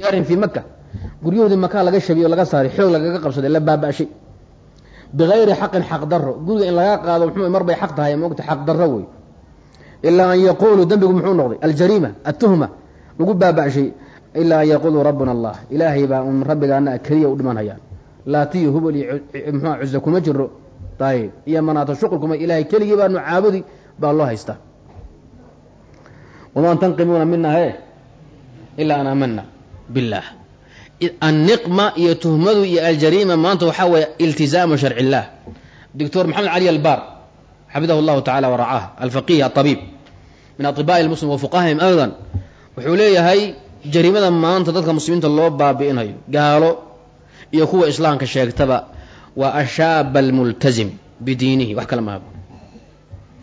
diyaarin fii maka guryahoodii makaa laga shabiyo laga saaray xoog lagaga qabsaday la baaba'shay bigayri xaqin xaq daro guriga in laga qaado muxuu mar xaq tahay moogta xaq daro wey. Ilaa an yaquuluu dembigu muxuu noqday aljariima atuhma lagu baaba'shay ilaa an yaquuluu rabbuna allah. Ilaahay baa un rabbigaana keliya u dhimanhayaan laatiyo hubal iyo mxua cusa kuma jiro ayb iyo manaato shuqulkuma ilaahay keligii baanu caabudi baa loo haystaa. Wamaa tanqimuuna mina he ilaa an aamana billaah anniqma iyo tuhmadu iyo aljariima maanta waxaa weeye iltizaamu sharcillaah doctor maxamed cali albaar xafidahu llahu tacala waracaah alfaqih aabiib min aibai muslim wa fuqahim wuxuu leeyahay jariimada maanta dadka muslimiinta loo baabi'inayo. Gaalo iyo kuwa islaamka sheegtaba waa ashaaba almultazim bidiinihi wax kale maabo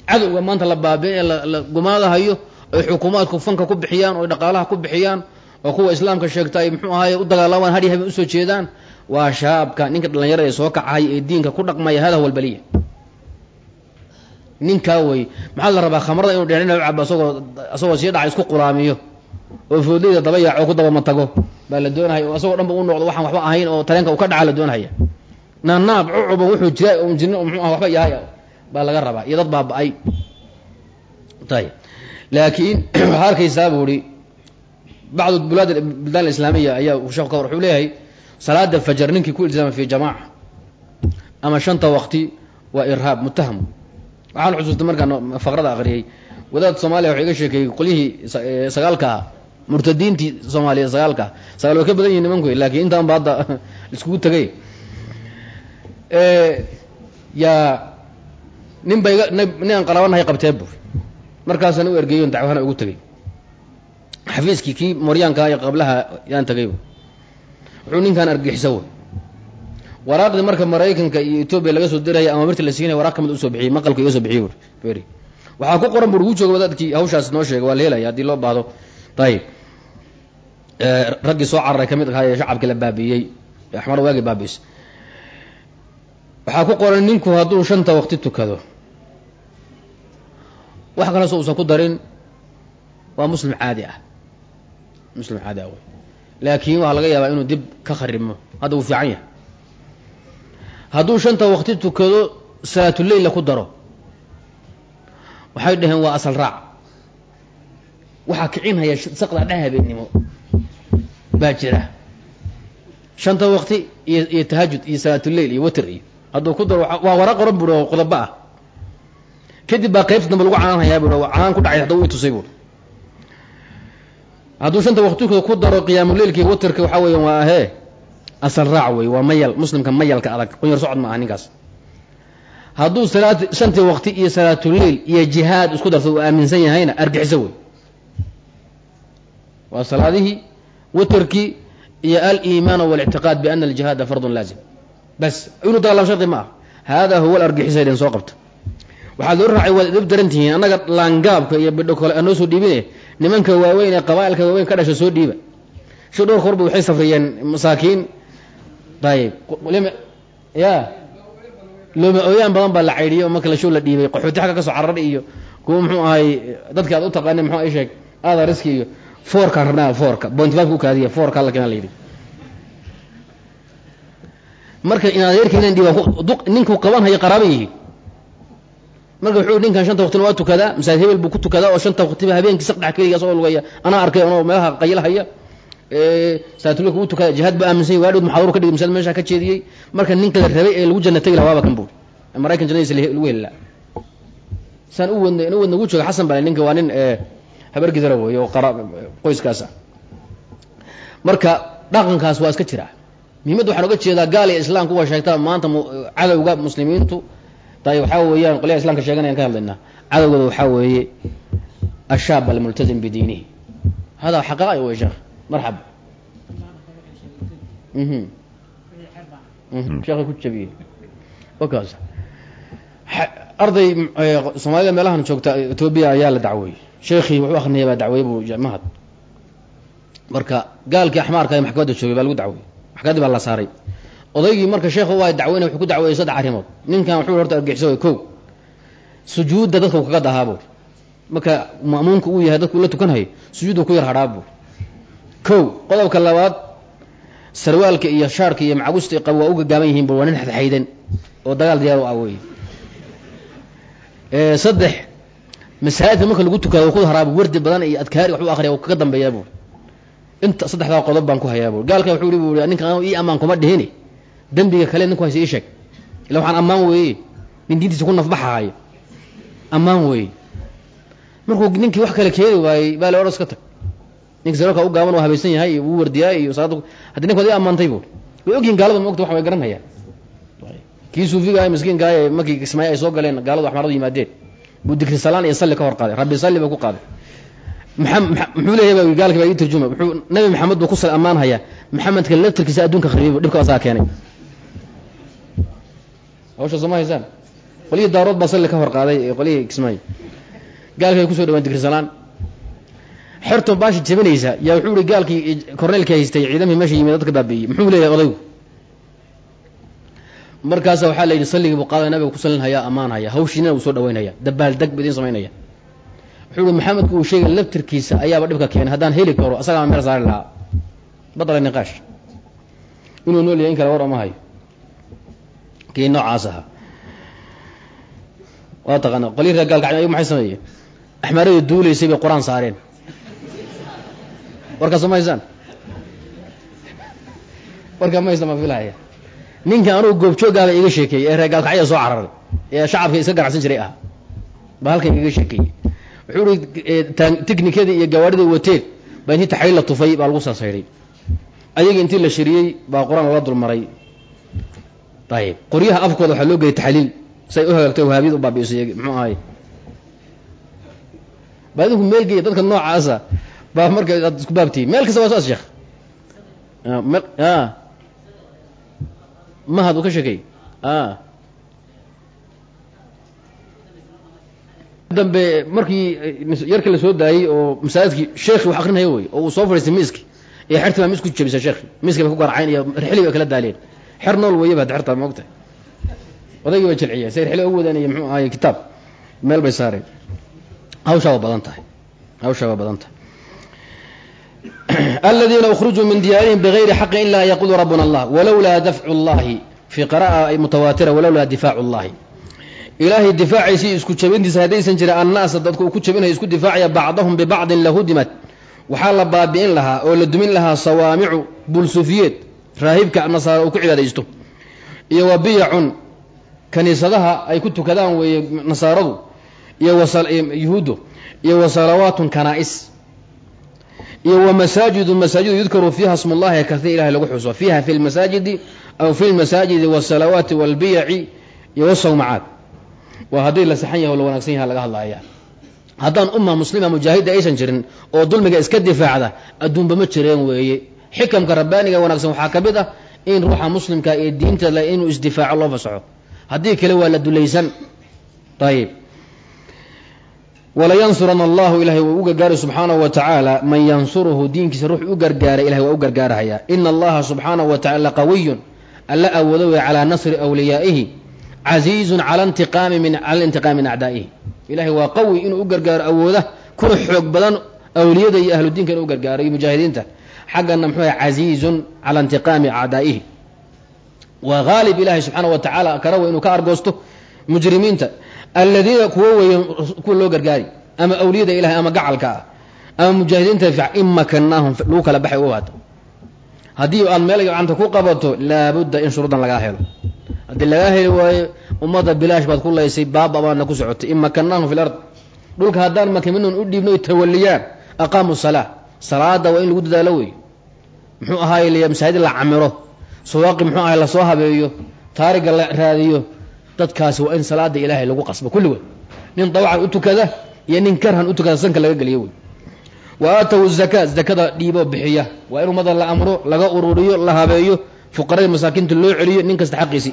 cadowga maanta la baabi'in la gumaadahayo ay xukuumaadku fanka ku bixiyaan oy dhaqaalaha ku bixiyaan oo kuwa islaamka sheegta ay muxuu ahaye u dagaalamaan hadhi habeen u soo jeedaan. Waa shaabka ninka dhallinyarada ee soo kacay ee diinka ku dhaqmaya hada huwa albaliya. Ninkaa wey maxaa la rabaa khamrada inuu dheerdhina u cabo asagoo asagoo sii dhaca isku quraamiyo oo foodleyda daba yaaco ku dabama tago baa la doonahaya oo asagoo dhan ba u noqdo waxaan waxba ahayn oo tareenka uu ka dhaca la doonahaya naanaab cucuba wuxuu jira jinno muxuu ah waxba yahay baa laga rabaa iyo dad baaba-ay. Laakiin waxaa arkaysaa buu ihi bacdu bulaad buldaan islaamiya ayaa sheekhu ka war wuxuu leeyahay salaada fajar ninkii ku iltizaama fi jamaaca ama shanta waqti waa irhaab mutaham waxaan xusuustay markaan faqrada akhriyey wadaad soomaaliya waxuu iga sheekeeyey qolyihii sagaalka ah murtadiintii soomaaliya sagaalka ah sagaal way ka badan yihiin nimanku laakiin intaan ba hadda iskugu tegay yaa nin ba iga nin aan qalabanahay qabtee bu markaasaan u ergeeyon dacwahana ugu tegey xafiiskii kii moryaankaa iyo qablaha yaan tagay wuxuu ninkaan argixisa wey waraaqdii marka maraykanka iyo etoobiya laga soo diraya ama mirta la siinaya waraq ka mid u soo bixiyey maqalka iga soo bixiyey buri waxaa ku qoran bur jooga wadaadkii hawshaas noo sheegay waa la helaya haddii loo baahdo. Ayib raggii soo cararay ka mid ahaa ee shacabkii la baabiiyey axmar waagi baabiis. Waxaa ku qoran ninku hadduu shanta waqti tukado. Wax kale so uusan ku darin. Waa muslim caadi ah muslim caadi ah laakiin waxaa laga yaabaa inuu dib ka kharimo hadda wuu fiican yahay hadduu shanta waqti tukado salaatuleyla ku daro waxay dhaheen waa asal raac waxaa kicinhaya saqda dha habeennimo baa jira shanta waqti iyo iyo tahajud iyo salaatuleyl iyo watr iyo hadduu ku daro waa wara qoran buri oo ah kadib baa qaybta dambe lagu canaanhayaa bui canaan ku dhacay hadda u itusay buui hadduu shanta waqtikooda ku daro qiyaamuleilka iyo waterka waxaa weya waa ahee asal raac wey waa mayal muslimka mayalka adag qunyar socod ma aha ninkaas. Hadduu salaad shantii waqti iyo salaatuleil iyo jihaad isku darto uu aaminsan yahayna argixiso wey waa salaadihii waterkii iyo aliimaan walictiqaad biana aljihaada fardun laazim. Bas inuu dagaalam shardi ma ah hada huwa alargixisa idin soo qabta waxaad loo raacay waad idab daran tihiin annaga laangaabka iyo bidho kole anoo soo dhiibine nimanka waaweyn ee qabaailka waaweyn ka dhasha soo dhiiba. Shi dhowr korba waxay safriyeen masaakiin. Ayib ya. Looma ooyaan badan baa la caydhiyay oo marka lashow la dhiibay qaxooti xagga ka soo cararay iyo kuwa muxuu ahay dadki aad u taqaani muxuu ay sheeg aada iyo foorkaan rabnaa foorka. Bointifaafka u kaadiya foorka kena la yidhi. Marka in adeerka inan dhiibaan ninku qaban haya qaraaba yihiin marka wuxuu ninkan shanta waqtina waa tukadaa masaajid hebel buu ku tukadaa oo shanta waqtiba habeenkii saqdhex keligaas oo lugaya anaa arkay anoo meelaha qayilahaya salaatulka u tukada jihaad bu aaminsany waa dhowd muxaadaro ka dhigay masaajid meesha ka jeediyey. Marka ninka la rabay ee lagu janna tegi laha waaba kan buuri maraykan jannadiisa lagu heli laha saan u wadna u wadna ugu jooga xasan bale ninka waa nin habargidara wey oo qara qoyskaas ah. Marka dhaqankaas waa iska jiraa. Muhimadda waxaan oga jeedaa gaal islaamku waa sheegtaa maanta cadowga muslimiintu tay waxaa weeyaan qolyaha islamka sheeganayaan ka hadlaynaa cadowgooda waxaa weeye ashaab almultazim bidiinihi hada xaqaa'i wey sheekh marxaba sheekha ku jabiyey wakaas arday soomaalida meelahan joogta etoobiya ayaa la dacweeyey sheekhii wuxuu akrinaya baa dacweeye bu mahad marka gaalkii axmaarka ee maxkamadda joogay baa lagu dacweeyey maxkamaddii baa la saaray odaygii marka sheekhu waa dacweynay wuxuu ku dacweeyey saddex arrimood. Ninkan wuxuu horta argixisa way kow. Sujuudda dadka kaga dahaa buuri marka ma'muumka uu yahay dadku ula tukanhayo sujuudda ku yar hadhaa buuri kow qodobka labaad sarwaalka iyo shaarka iyo macagusta qab waa u gagaaban yihiin waa nin xadxaydan oo dagaal diyaar u ah wey saddex masaajidka marka lagu tukado ku haraabo wardi badan iyo adkaari waxu akriya u kaga dambeeyaa buuri inta saddexdaa qodob baan ku hayaa buuri gaalka wuxuu i buuri ninka ii ammaan kuma dhihini dembiga kale ninku hayse ii sheeg. Illa waxaan ammaan weeye nin diintiisa ku nafbaxahayo ammaan weeye. Markuu ninkii wax kale keeni waayey baa le odhas ka tag. Ninka saralka u gaaban oo habaysan yahay iyo wuu wardiyaa iyo salaada haddii ninkood ii ammaantay buuri way ogyihiin gaalada maogta wax way garanhayaan kii suufiga ah miskiinkaa ee markii kismaayo ay soo galeen gaaladu axmaradu yimaadeen. Buu dikri salaan iyo salli ka hor qaaday. Rabbi salli buu ku qaaday. Muxuu leeyahay ba gaalki baa ii turjuma nabi maxamed buu ku sal ammaan hayaa maxamedka laftirkiisa adduunka kharibay bu dhibka asaa keenay hawsha sooma haysaan qolyihii daarood baa salli ka hor qaaday ee qolyihii kismaayo gaalki bay ku soo dhawaan dikri salaan. Xerto baashi jabinaysa yaa wuxuu ihi gaalkii korneelkii haystay ciidamihii meesha yimid dadka baabi'iyey. Muxuu leeyahay odaygu markaasa waxaa la yidhi salligii buu qaaday nabiga ku salinhayaa ammaan haya hawshiinana uu soo dhawaynaya dabaal deg bu idiin samaynaya. Wuxuu ihi maxamedku uu sheegay laftirkiisa ayaaba dhibka keenay. Haddaan heli karo asagaa meel saari lahaa. Badala niqaash. Inuu nool yahay in kale war oma hayo kii noocaas ahaa waa taqaana qolyi reer gaalkacyo ayagu maxay sameeyeen axmaarada duulaysay bay qur'aan saareen. Warkaas ma haysaan warkaa ma filahaya ninka anugu goobjoogaaba iga sheekeeyey ee reer gaalkacya soo cararay ee shacabka iska ganacsan jiray ah. Ba halkan iga sheekeeyey. Wuxuu ihi tiknikadii iyo gawaadhidii wateen baa intii taxriir la tufay baa lagu sasaydhay ayaga intii la shiriyey baa qur'aan lala dulmaray ayib qoryaha afkooda waxaa loo gelay taxliil. Say u hagaagtay wahaabiyad u baabiisay muxuu ahay? Baa idinku meel geeya dadka noocaasa. Baa marka aad isku baabtihiin meel kasta waa saas sheekh. Mahad uu ka sheekey dambe markii yarkii la soo daayey oo masaajidkii sheekhi wax akrinaya wey oo uu soo fadhiistay miiski iyo xerti baa mis ku jabisa sheekhi miiski bay ku garacayn iyo rixli bay kala daaleen xer nool weyaba ad xertaa maogta odaygii bay jilciyeen say rixli ugu wadaan iyo muxuu ahay kitaab. Meel bay saareen. Hawshaa waa badan tahay. Hawshaa waa badan tahay. Aladiina ukhrujuu min diyaarihim bigayri xaqin ila an rabbuna allah walowlaa dafcu llahi fii qira'a mutawaatira walowlaa difaacu llahi ilaahay difaacaysii isku jabintiisa haddaysan jira annaasa dadku uu ku jabinaya isku difaacaya bacdahum bibacdin lahudimat waxaa la baabi'in lahaa oo la dumin lahaa sawaamicu bulsufiyeed raahibka nasaara uu ku cibaadaysto. Iyo wa biyacun kaniisadaha ay ku tukadaan weeye nasaaradu. Iyo yuhuuddu. Iyo wa salawaatun kanaa'is iyo wa masaajidu masaajidu yudkaru fiiha smu llahi kahiir ilahay lagu xuso. Fiiha fi lmasaajidi aw fi lmasaajidi wasalawaati walbiyaci iyo wasawmacaat waa haddii la saxan yahay o la wanagsan yaha laga hadlaaya haddaan umma muslima mujaahida aysan jirin oo dulmiga iska difaacda adduunba ma jireen weeye xikamka rabbaaniga wanaagsan waxaa ka mid ah in ruuxa muslimka ee diinta le inuu isdifaaco loo fasaxo. Haddii kale waa la dulaysan. Ayib walayansurana allahu ilahay waa u gargaaray subxaanahu wa tacaala man yansuruhu diinkiisa ruux u gargaaray ilahay waa u gargaarahaya. Ina allaha subxaanahu wa tacala alla awoodo wey calaa nasri wliyaa'ihi casiizun cala intiqaami min cala intiqaami min acdaa'ihi. Ilahay waa qawi inuu u gargaaro awooda kuna xoog badan awliyada iyo ahlu diinka inuu u gargaaro iyo mujaahidiinta xaggana yahay casiizun cala intiqaami acdaa'ihi waa haalib ilahay subxaana wa tacaala kara wey inuu ka argoosto mujrimiinta aladiina kuwo weeye kuwa loo gargaari ama awliyada ilahay ama gacalka ah ama mujaahidiinta in makanaahum lagu kala baxay u hada haddii aad meel gacanta ku qabato laabudda in shuruudan lagaa helo haddii lagaa heli waayo ummadda bilaash baad ku laysay baaba baadna ku socotay in makanaahum fi lard dhulka haddaan makiminun u dhiibno tawaliyaan aqaamu salaa salaada waa in lagu dadaalo wey muxuu ahaay masaajid la camiro. Sawaaqi muxuu ahay la soo habeeyo. Taariga la raadiyo. Dadkaasi waa in salaada ilaahay lagu qasbo. Kulligood nin dawcan u tukada iyo nin karhan u tukada sanka laga geliyo wey wa aatawu zakaa zakada dhiiboo bixiya. Waa in ummada la amro laga ururiyo la habeeyo. Fuqaradii masaakiinta loo celiyo nin kasta xaqiisi.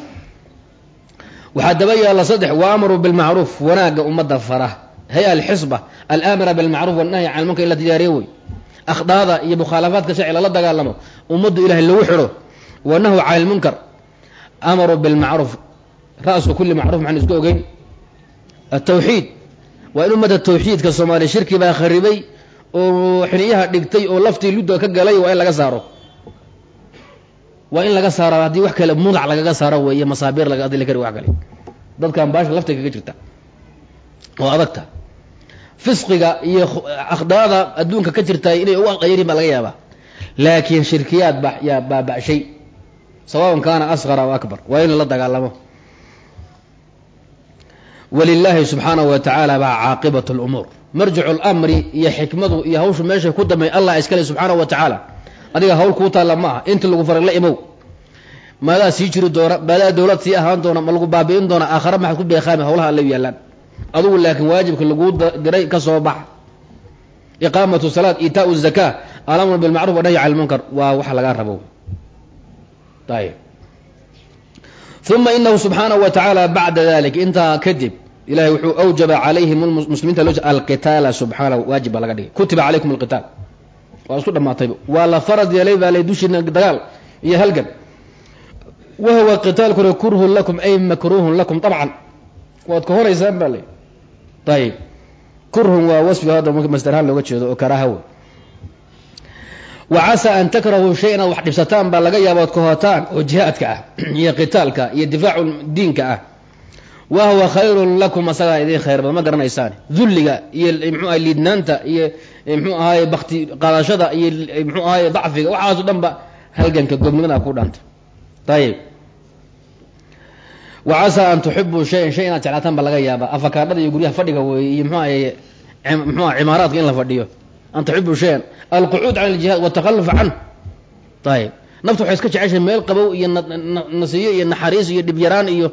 Waxaa daba yaalla saddex. Wa amaruu bilmacruuf wanaagga ummadda fara hay alxisba alaamira bilmacruuf wanahyi can lmunkar in la diyaariyo wey akhdaada iyo mukhaalafaadka sharci lala dagaalamo ummaddu ilahay lagu xidho wanahyu can lmunkar amaruu bilmacruuf ra'su kulli macruuf maxaan isku ogeyn? Atawxiid waa in ummadda tawxiidka soomaaliya shirki baa kharibay oo xiniyaha dhigtay oo laftii ludda ka galay waa in laga saaro. Waa in laga saaro haddii wax kale mudac lagaga saaro weeye masaabiir laga adili kari wax kale. Dadkan baasha lafta kaga jirta. Oo adagta fisqiga iyo akhdaada adduunka ka jirta inay ugu aqayariin baa laga yaabaa laakiin shirkiyaad ba yaa baaba'shay sawaabun kaana asqara aw akbar waa in la dagaalamo walilaahi subxaanahu wa tacaala baa caaqibat lumuur marjicu lamri iyo xikmadu iyo hawshu meeshay ku damay allah iskale subxaanahu wa adiga hawl kuu taalla ma aha inta lagu faray la imow maadaa sii jiri doona maadaa dowlad sii ahaan doona ma lagu baabi'in doona aakhare maxaad ku beeqaami hawlaha alla yaallaan adugu laakiin waajibka laguu diray ka soo bax. Iqaamatu salaat iitaau zakaa alamru bilmacruf wanahyi cala lmunkar waa waxa lagaa rabo. Ayb uma inahu subxaanahu wa tacaala bacda dalik intaa kadib ilahay wuxuu awjaba calayhim muslimiinta alqitaala subxaanahu waajib baa laga dhigay. Kutiba calaykum alqitaal. Waa isku dhamaatayba waa la farad yeelay baa lay dushiina dagaal iyo halgan. Wahuwa qitaalkuna kurhun lakum ay makruhun lakum abcan waad ka horaysaan baa lay ayib kurhun waa wasfi hadda masdarhaan looga jeedo oo karaaha wey. Wa casaa an takrahuu shay inaad wax dhibsataan baa laga yaaba ad kahotaan oo jihaadka ah iyo qitaalka iyo difaacu diinka ah. Wa huwa khayrun lakum asagaa idiin khayr badan ma garanaysaan. Dulliga iyo mxuu ahay liidnaanta iyo mxuu ahaye bakti qaadashada iyo mxuu ahaye dacfiga waxaaso dhan ba halganka gobnimada ku dhaanta. Ayib wa casaa an tuxibuu shayan shay inaad jeclaataan baa laga yaaba afakaadhada iyo guryaha fadhiga weeye iyo mxuu aha cimaaraadka in la fadhiyo an tuxibuu shayan alqucuud can aljihaad watakaluf canh ayib naftu waxay iska jeceshay meel qabow iyo nasiyo iyo naxariis iyo dhibyaraan iyo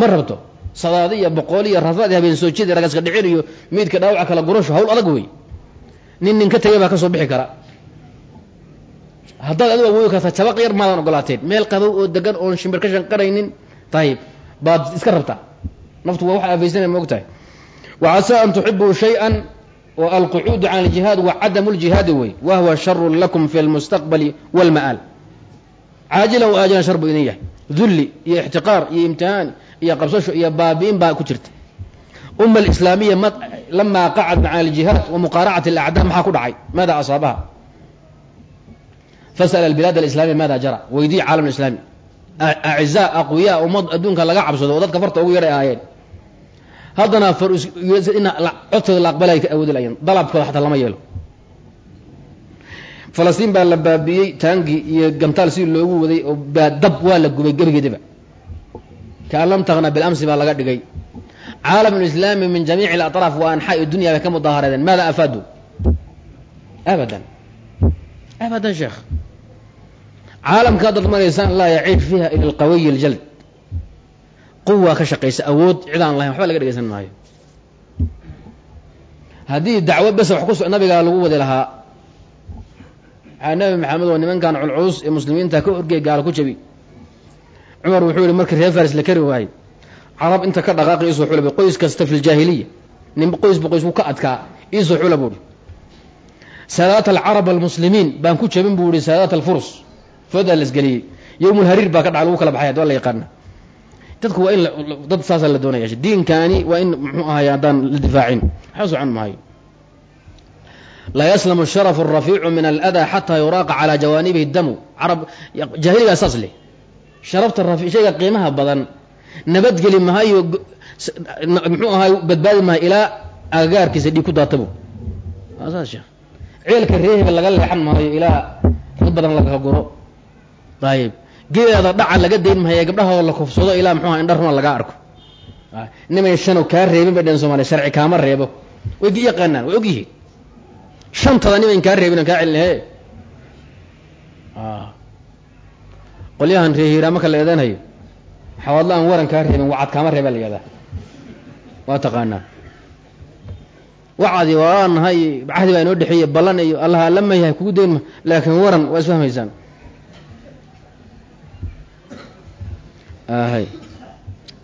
ma rabto sadaadi iyo boqool iyo rafaad habeen soo jeedi ragaska dhicin iyo miidka dhaawaca kala gurasho hawl adag wey nin nin ka tegay baa ka soo bixi kara haddaad adigu awoodi kartaa jabaq yar maadan ogolaateen meel qabow oo degan oon shimbir ka shanqaraynin ayib baad iska rabtaa naftu waa waxa afaysanaya ma og tahay wa casaa an tuxibuu shay-an wa alqucuudu can aljihaad wa cadamu ljihaadi wey. Wa huwa sharun lakum fi lmustaqbali walma'aal caajilan wa aajilan shar buu idin yahay. Dulli iyo ixtiqaar iyo imtihaan iyo qabsasho iyo baabi'in baa ku jirta. Umma alislaamiya m lamaa qacad maca aljihaad wa muqaaracati alacdaa maxaa ku dhacay? Maada asaabaha? Fasal albilaad alislamiya maada jara? Weydii caalam islaami acizaa aqwiyaa ummad adduunka laga cabsado oo dadka farta ugu yaray ahaayeen haddana codkooda la aqbalay awoodi layan dalabkooda xataa lama yeelo falastiin baa la baabi'iyey taangi iyo gamtaal si loogu waday oo dab waa la gubay gebigeediba kaan lam taqna bilamsi baa laga dhigay caalam lislaami min jamiici alatraaf wa anxaa'i dunya bay ka mudaahareedeen maada afaadu abadan abadan sheekh caalamka haddaad maraysaan laa yaciish fiiha ila alqawiyi aljald. quwa ka shaqaysa awood cid aan lahayn waxba laga dhegaysan maayo. Haddii dacwo bes wax kus nabigaa lagu wadi lahaa waxaa nabi maxamed oo nimankan culculus ee muslimiinta ka orgey gaalo ku jabi. Cumar wuxuu yihi markii reer faris la kari waayey carab inta ka dhaqaaqi isoo xulaba qoys kasta fi ljaahiliya nin qoysba qoys ku ka adkaa isoo xula buuhi saadaat alcarab almuslimiin baan ku jabin buu ihi saadaat alfurs foodaa la isgeliyey. Yowmulhariir baa ka dhaca lagu kala baxay ad waa la yaqaana dadku waa in dad saasaa la doonaya. Diinkaani waa in muxuu ahay haddaan la difaacin. Waxba socon maayo? Laa yaslamu sharafu arafiicu min aladaa xataa yuraaqa calaa jawaanibihi damu. Carab jaahiligaa saas leh. Sharafta rafi shayga qiimaha badan nabadgeli mahayo muxuu ahay badbaadi mahayo ilaa agagaarkiisa dhiig ku daatabo ceelka reeheba laga leexan maayo ilaa dad badan laga guro ayib geedaada dhaca laga dayn mahaya gabdhahoo la kufsado ilaa muxuu aha indha runa lagaa arko. Nimay shano kaa reebin bay dheen somaaliya sharci kaama reebo. Way yaqaanaan way og yihiin shantada nimayn kaa reebin kaa celinahe qolyahan reehiraa marka la eedanhayo xawaadla aan waran kaa reebin wacad kaama reebaa la waa taqaanaa. Wacadi waa nahay cahdi baa inoo dhexeeye ballan iyo allah lama yahay kugu daynma laakiin waran waa isfahmaysaan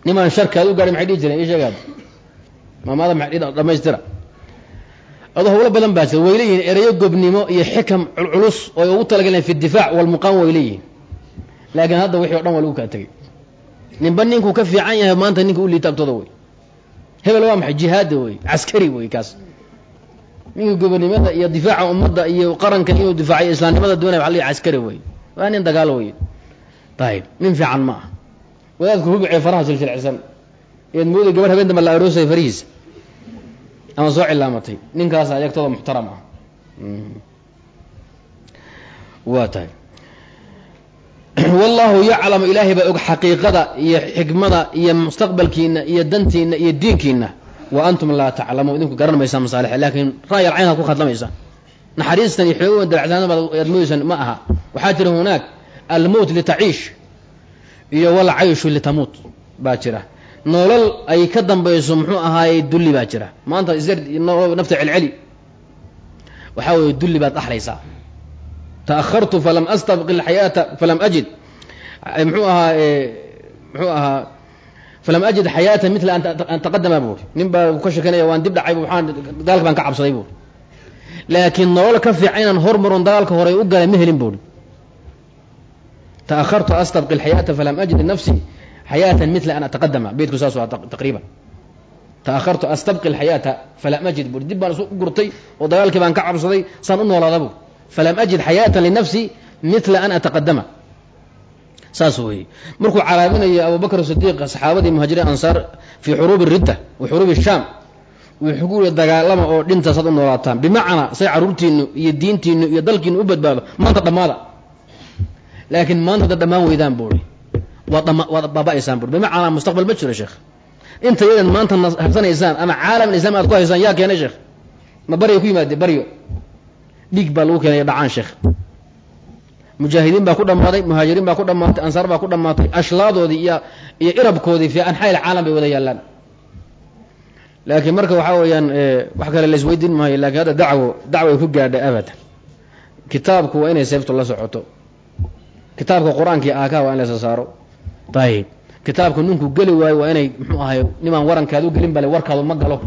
nimaan sharkaad u gaadhay maxay dhihi jireen? Ii sheegaad maamada maxay dhamaystira. Adoo hawlo badan baa jira. Way leeyihiin erayo gobnimo iyo xikam culculus oo ay ugu talagaleen fi difaac walmuqaam way leeyihiin laakiin hadda wixii o dhan waa lagu kala tegey. Ninba ninkuu ka fiican yahay maanta ninka u liita wey hebel waa maxay? Jihaada wey caskari wey kaas. Ninka gobonimada iyo difaaca ummadda iyo qaranka inuu difaacayo islaamnimada doonaya waa la caskari wey waa nin dagaal wey ayib nin fiican ma ah wadaadku rubicee faraha silsilcisan eed mooday gabadh habeen damba la aroosay farihiisa ama soo cilaamatay. Ninkaas ayagtooda muxtaram ah. Waa tahay. Wallahu yaclamu ilaahay baa og xaqiiqada iyo xikmada iyo mustaqbalkiina iyo dantiina iyo diinkiina wa antum laa taclamuun. Idinku garan maysaan masaalixa laakiin ra'yal caynkaad ku khadlamaysaa. Naxariistan iyo xoogan dabacsaana baad moodaysaan ma aha. Waxaa jira hunaag. Almowt litaciish iyo walcayshu litamuut baa jira. Nolol ay ka dambayso muxuu ahaayey dulli baa jira. Maanta isar nafta celceli. Waxaa weeye dulli baad dhaxlaysaa ta'ahartu falam astabqi alxayaata falam ajid. Muxuu ahaa muxuu ahaa falam ajid xayaata mila an taqadama buuri nin baa ka shekanaya waan dib dhacay waxaan dagaalka baan ka cabsaday buuri laakiin nolol ka fiican inaan hormaron dagaalka hore u galay ma helin buuri tahartu astabqi اxayaata falam ajid nafsi xayaata mila an ataqadama beytku saas taqriiban tahartu astabqi اxayaata falam ajid bu dib baan isu gurtay oo dagaalkii baan ka cabsaday saan u noolaadabu falam ajid xayaata linafsi mila an ataqadama saas weeye markuu calaabinaya abubakr sidiiqa saxaabadii muhaajiriin ansaar fii xuruubi ridda wa xuruubi shaam wuxuu ku yihi dagaalama oo dhintaas aad u noolaataan bimacnaa say caruurtiinu iyo diintiinu laakiin maanta da dhamaan weydaan buuri waad baaba-aysaan buri bimacnaa mustaqbal ma jiro sheekh inta yadan maanta harsanaysaan ama caalam islam aad ku haysaan yaa keenay sheekh ma baryo ku yimaade baryo dhiig baa lagu keenay dhacaan sheekh mujaahidiin baa ku dhammaaday muhaajiriin baa ku dhammaatay ansaar baa ku dhammaatay ashlaadoodii iyo iyo irabkoodii fi anxail caalam bay wada yaallaan laakiin marka waxaa weeyaan wax kale la isweydiin maayo lakiin hadda dacwo dacway ku gaadhay abadan kitaabku waa inay seeftu la socoto kitaabka qur'aankii aaka waa in la soo saaro. Ayib kitaabka ninku geli waayo waa inay muxuu ahay nimaan warankaadu gelin bale warkaadu ma galo.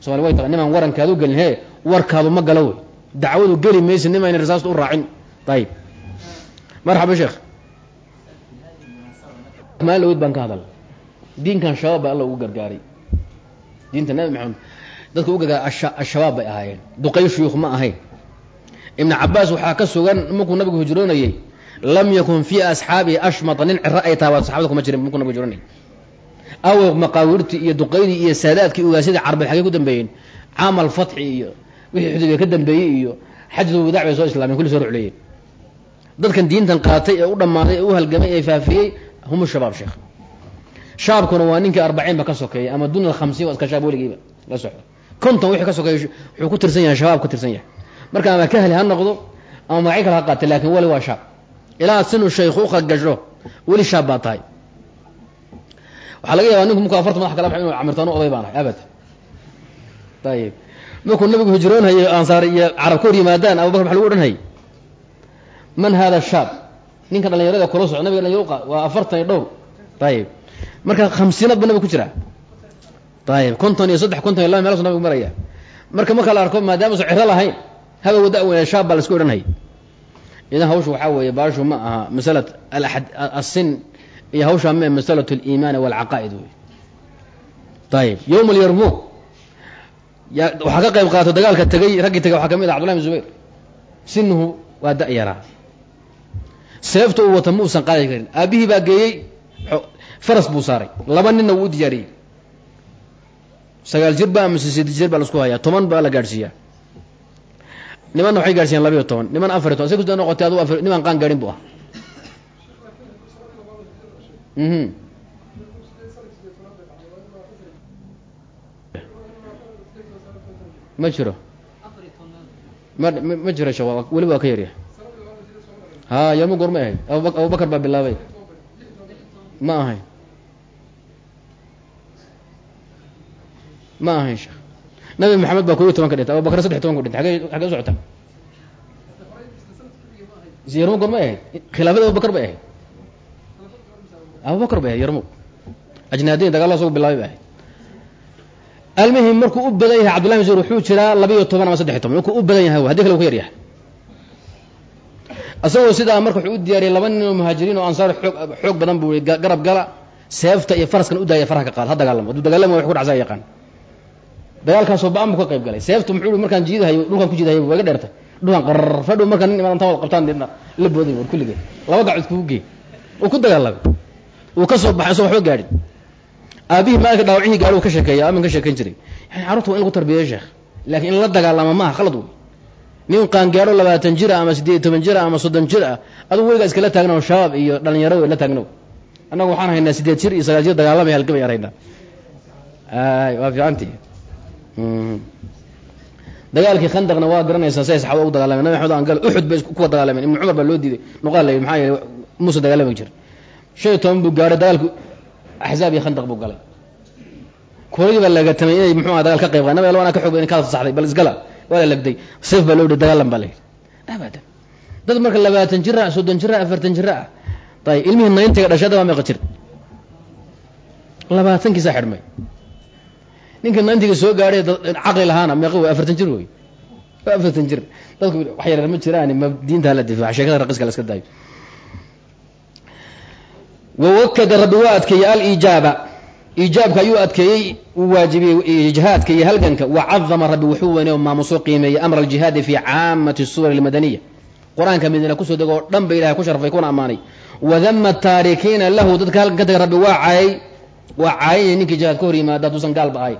Somali way taqa nimaan warankaadu gelin he warkaadu ma galo. Wey dacwadu geli maysa nimayna risaastu u raacin. Ayib marxaba sheekh. Maalin lawid baan ka hadal diinkan shabaab baa alla ugu gargaaray. Diinta nabi maxamed. Dadka u gargaaray ashabaab bay ahaayeen. Duqay shuyuukh ma ahayn. Ibnu cabaas waxaa ka sugan markuu nabigu hijroonayey lam yakun fii asxaabihi ashmata nin ciro ay tahay saxabada kuma jirin markuu nabigu hijroonayay awow maqaawirtii iyo duqaydii iyo saadaadkii ugaasyadii carbeed xagee ku dambeeyeen caamal fatxi iyo wixii xudubiya ka dambeeyey iyo xajdu wadaac bay soo islaameen kulli soo rucleeyeen. Dadkan diintan qaatay ee u dhammaaday ee u halgamay ee faafiyey hum shabaab sheekh. Shaabkuna waa ninkii arbaciin ba ka sokeeyay ama duna alkhamsiin waa iska shaab weligiiba la socda konton wixii ka sokeeyay wuxuu ku tirsan yahay shabaab ku tirsan yahay. Marka ama kahli ha noqdo ama magacyo kale ha qaatay laakiin weli waa shaab ilaa sinu shaykhuuqa gasho weli shaab baa laga yaaba ninku afarta madax kala baxo inu camirtaano oday baan abad ayib markuu nabigu hijroonhayo ansaar iyo carab ka hor yimaadaan abubakar maxa lagu odhanhay man hada shaab? Ninka dhalinyarada kula soco nabiga dhalinyaro waa afartan iyo dhowr ayib marka khamsiinad ba ku jira ayib konton iyo saddex konton iyo laba meelasu nabigu maraya marka marka la arko maadaama usan ciro lahayn haba wada weya shaab baa isku odhanhay idan hawsha waxaa weeye baashu ma aha masalat asin iyo hawshaa ma masalat aliimaani walcaqaa'id wey ayib yowm alyarmuuk ya waxaa ka qayb qaato dagaalka tegay raggii tegay waxaa ka mid ah cbdullahi bin zubayr. Sinuhu waa da- yaraa seefta uu wata ma uusan qaadi karin. Aabbihii baa geeyey faras buu saaray. Laba ninna wuu u diyaariyey. Sagaal jir ba ama sideed jir baa la isku hayaa. Toban baa la gaadhsiiyaa nimanna waxay gaadhsiiyaan labayo toban. Niman afariy toban. Say kuda noqotay adu afar niman qaan gaadhin bu ah. Mhm. Ma jiro. Ma ma jiro shabaab weliba waa ka yarya ha yama goor may ahayd. Abuba abubakar baa bilaabay. Ma ahayn. Ma ahayn sheekh nabi maxamed baa kob iyo toban ka dhintay abubakar saddex toban ku dhintay agee xagee u socota yarmug goor may ahayd khilaafada abubakar bay ahayd abubakar bay ahayd yarmug ajnaadiin dagaalla isagu bilaabay bay ahayd almuhim markuu u badan yahay cabdullahi bin wuxuu jiraa laba-iyo toban ama saddex toban. Markuu u badan yahay haddii kale u yar yahay. Isagoo sidaa marka wuxuu u diyaariyay laba nin oo muhaajiriin oo ansaar xoog badan buu garab gala seefta iyo faraskan u daaya faraha ka qaad ha dagaalamo hadduu dagaalamo wax ku dhacsaa yaqaan dagaalkaasoo ba'an ka qayb galay. Seeftu muxuu markaan jiidahayo dhulkaan ku jiidahay waa ga dheertay. Dhulkaan qarar fadhow nin imaad intaa qabtaan dina la booday war kulligee laba gacod kugu geey uu ku dagaalamay. Uu ka soo baxay soo waxba gaadhin. Aabihii maalinka dhaawacihii gaadhi uu ka sheekeeya amin ka sheekayn jiray. Yani carruurta waa in lagu tarbiyeyo sheekh. Laakiin in la dagaalama maaha khalad wey nin qaangaadho labaatan jir ah ama siddeed iyo toban jir ah ama soddon jir ah adugu weligaa iskala taagna shabaab iyo dhalinyaro wey la taagnow annagu waxaan haynaa siddeed jir iyo sagaal jir dagaalamay halgamay aan haynaa. Ay waa fiicanti dagaalkii khandaqna waa garanaysaa siay saxaabada ugu dagalameen nabi maxamed aan uxud bay kuwa dagaalameen. Ibnu cumar baa loo diiday. Nuqaal la maxaa yeele muuse dagaalami jir. Shan buu gaadhay dagaalku axzaab iyo khandaq buu galay. Kuladii baa lagatamay inay muxuu aha dagaal ka qayb qaa nabi alwana ka xoog in kaada saxday bal isgala. Waa la legday seef baa loo yihi dagaalan baa la yidhi. Abadan. Dad marka labaatan jir ah soddon jir ah afartan jir ah. Ayib ilmihii nayntiga dhashay waa meeqa jir. Labaatankiisaa xidhmay ninka nayntiga soo gaadhay caqli lahaana meeqa wey afartan jir wey waa afartan jir. Dadku wax yareer ma jiraan ma diintaa la difaaca sheekada raqiska la iska daayo wawakada rabbi waa adkeeyey aliijaaba iijaabka ayuu adkeeyey uu waajibiyey jihaadka iyo halganka. Wacadama rabbi wuxuu weynay oo maamusoo qiimeeyey amra aljihaadi fi caamati suwar almadaniya. Qur'aanka madiina ku soo dego oo dhan ba ilahay ku sharfay kuna ammaanay. Wadama taarikiina lahu dadka halkan ka tagay rabbi waa caayay waa caayayay ninkii jihaad ka hor yimaada hadduusan gaalba ahay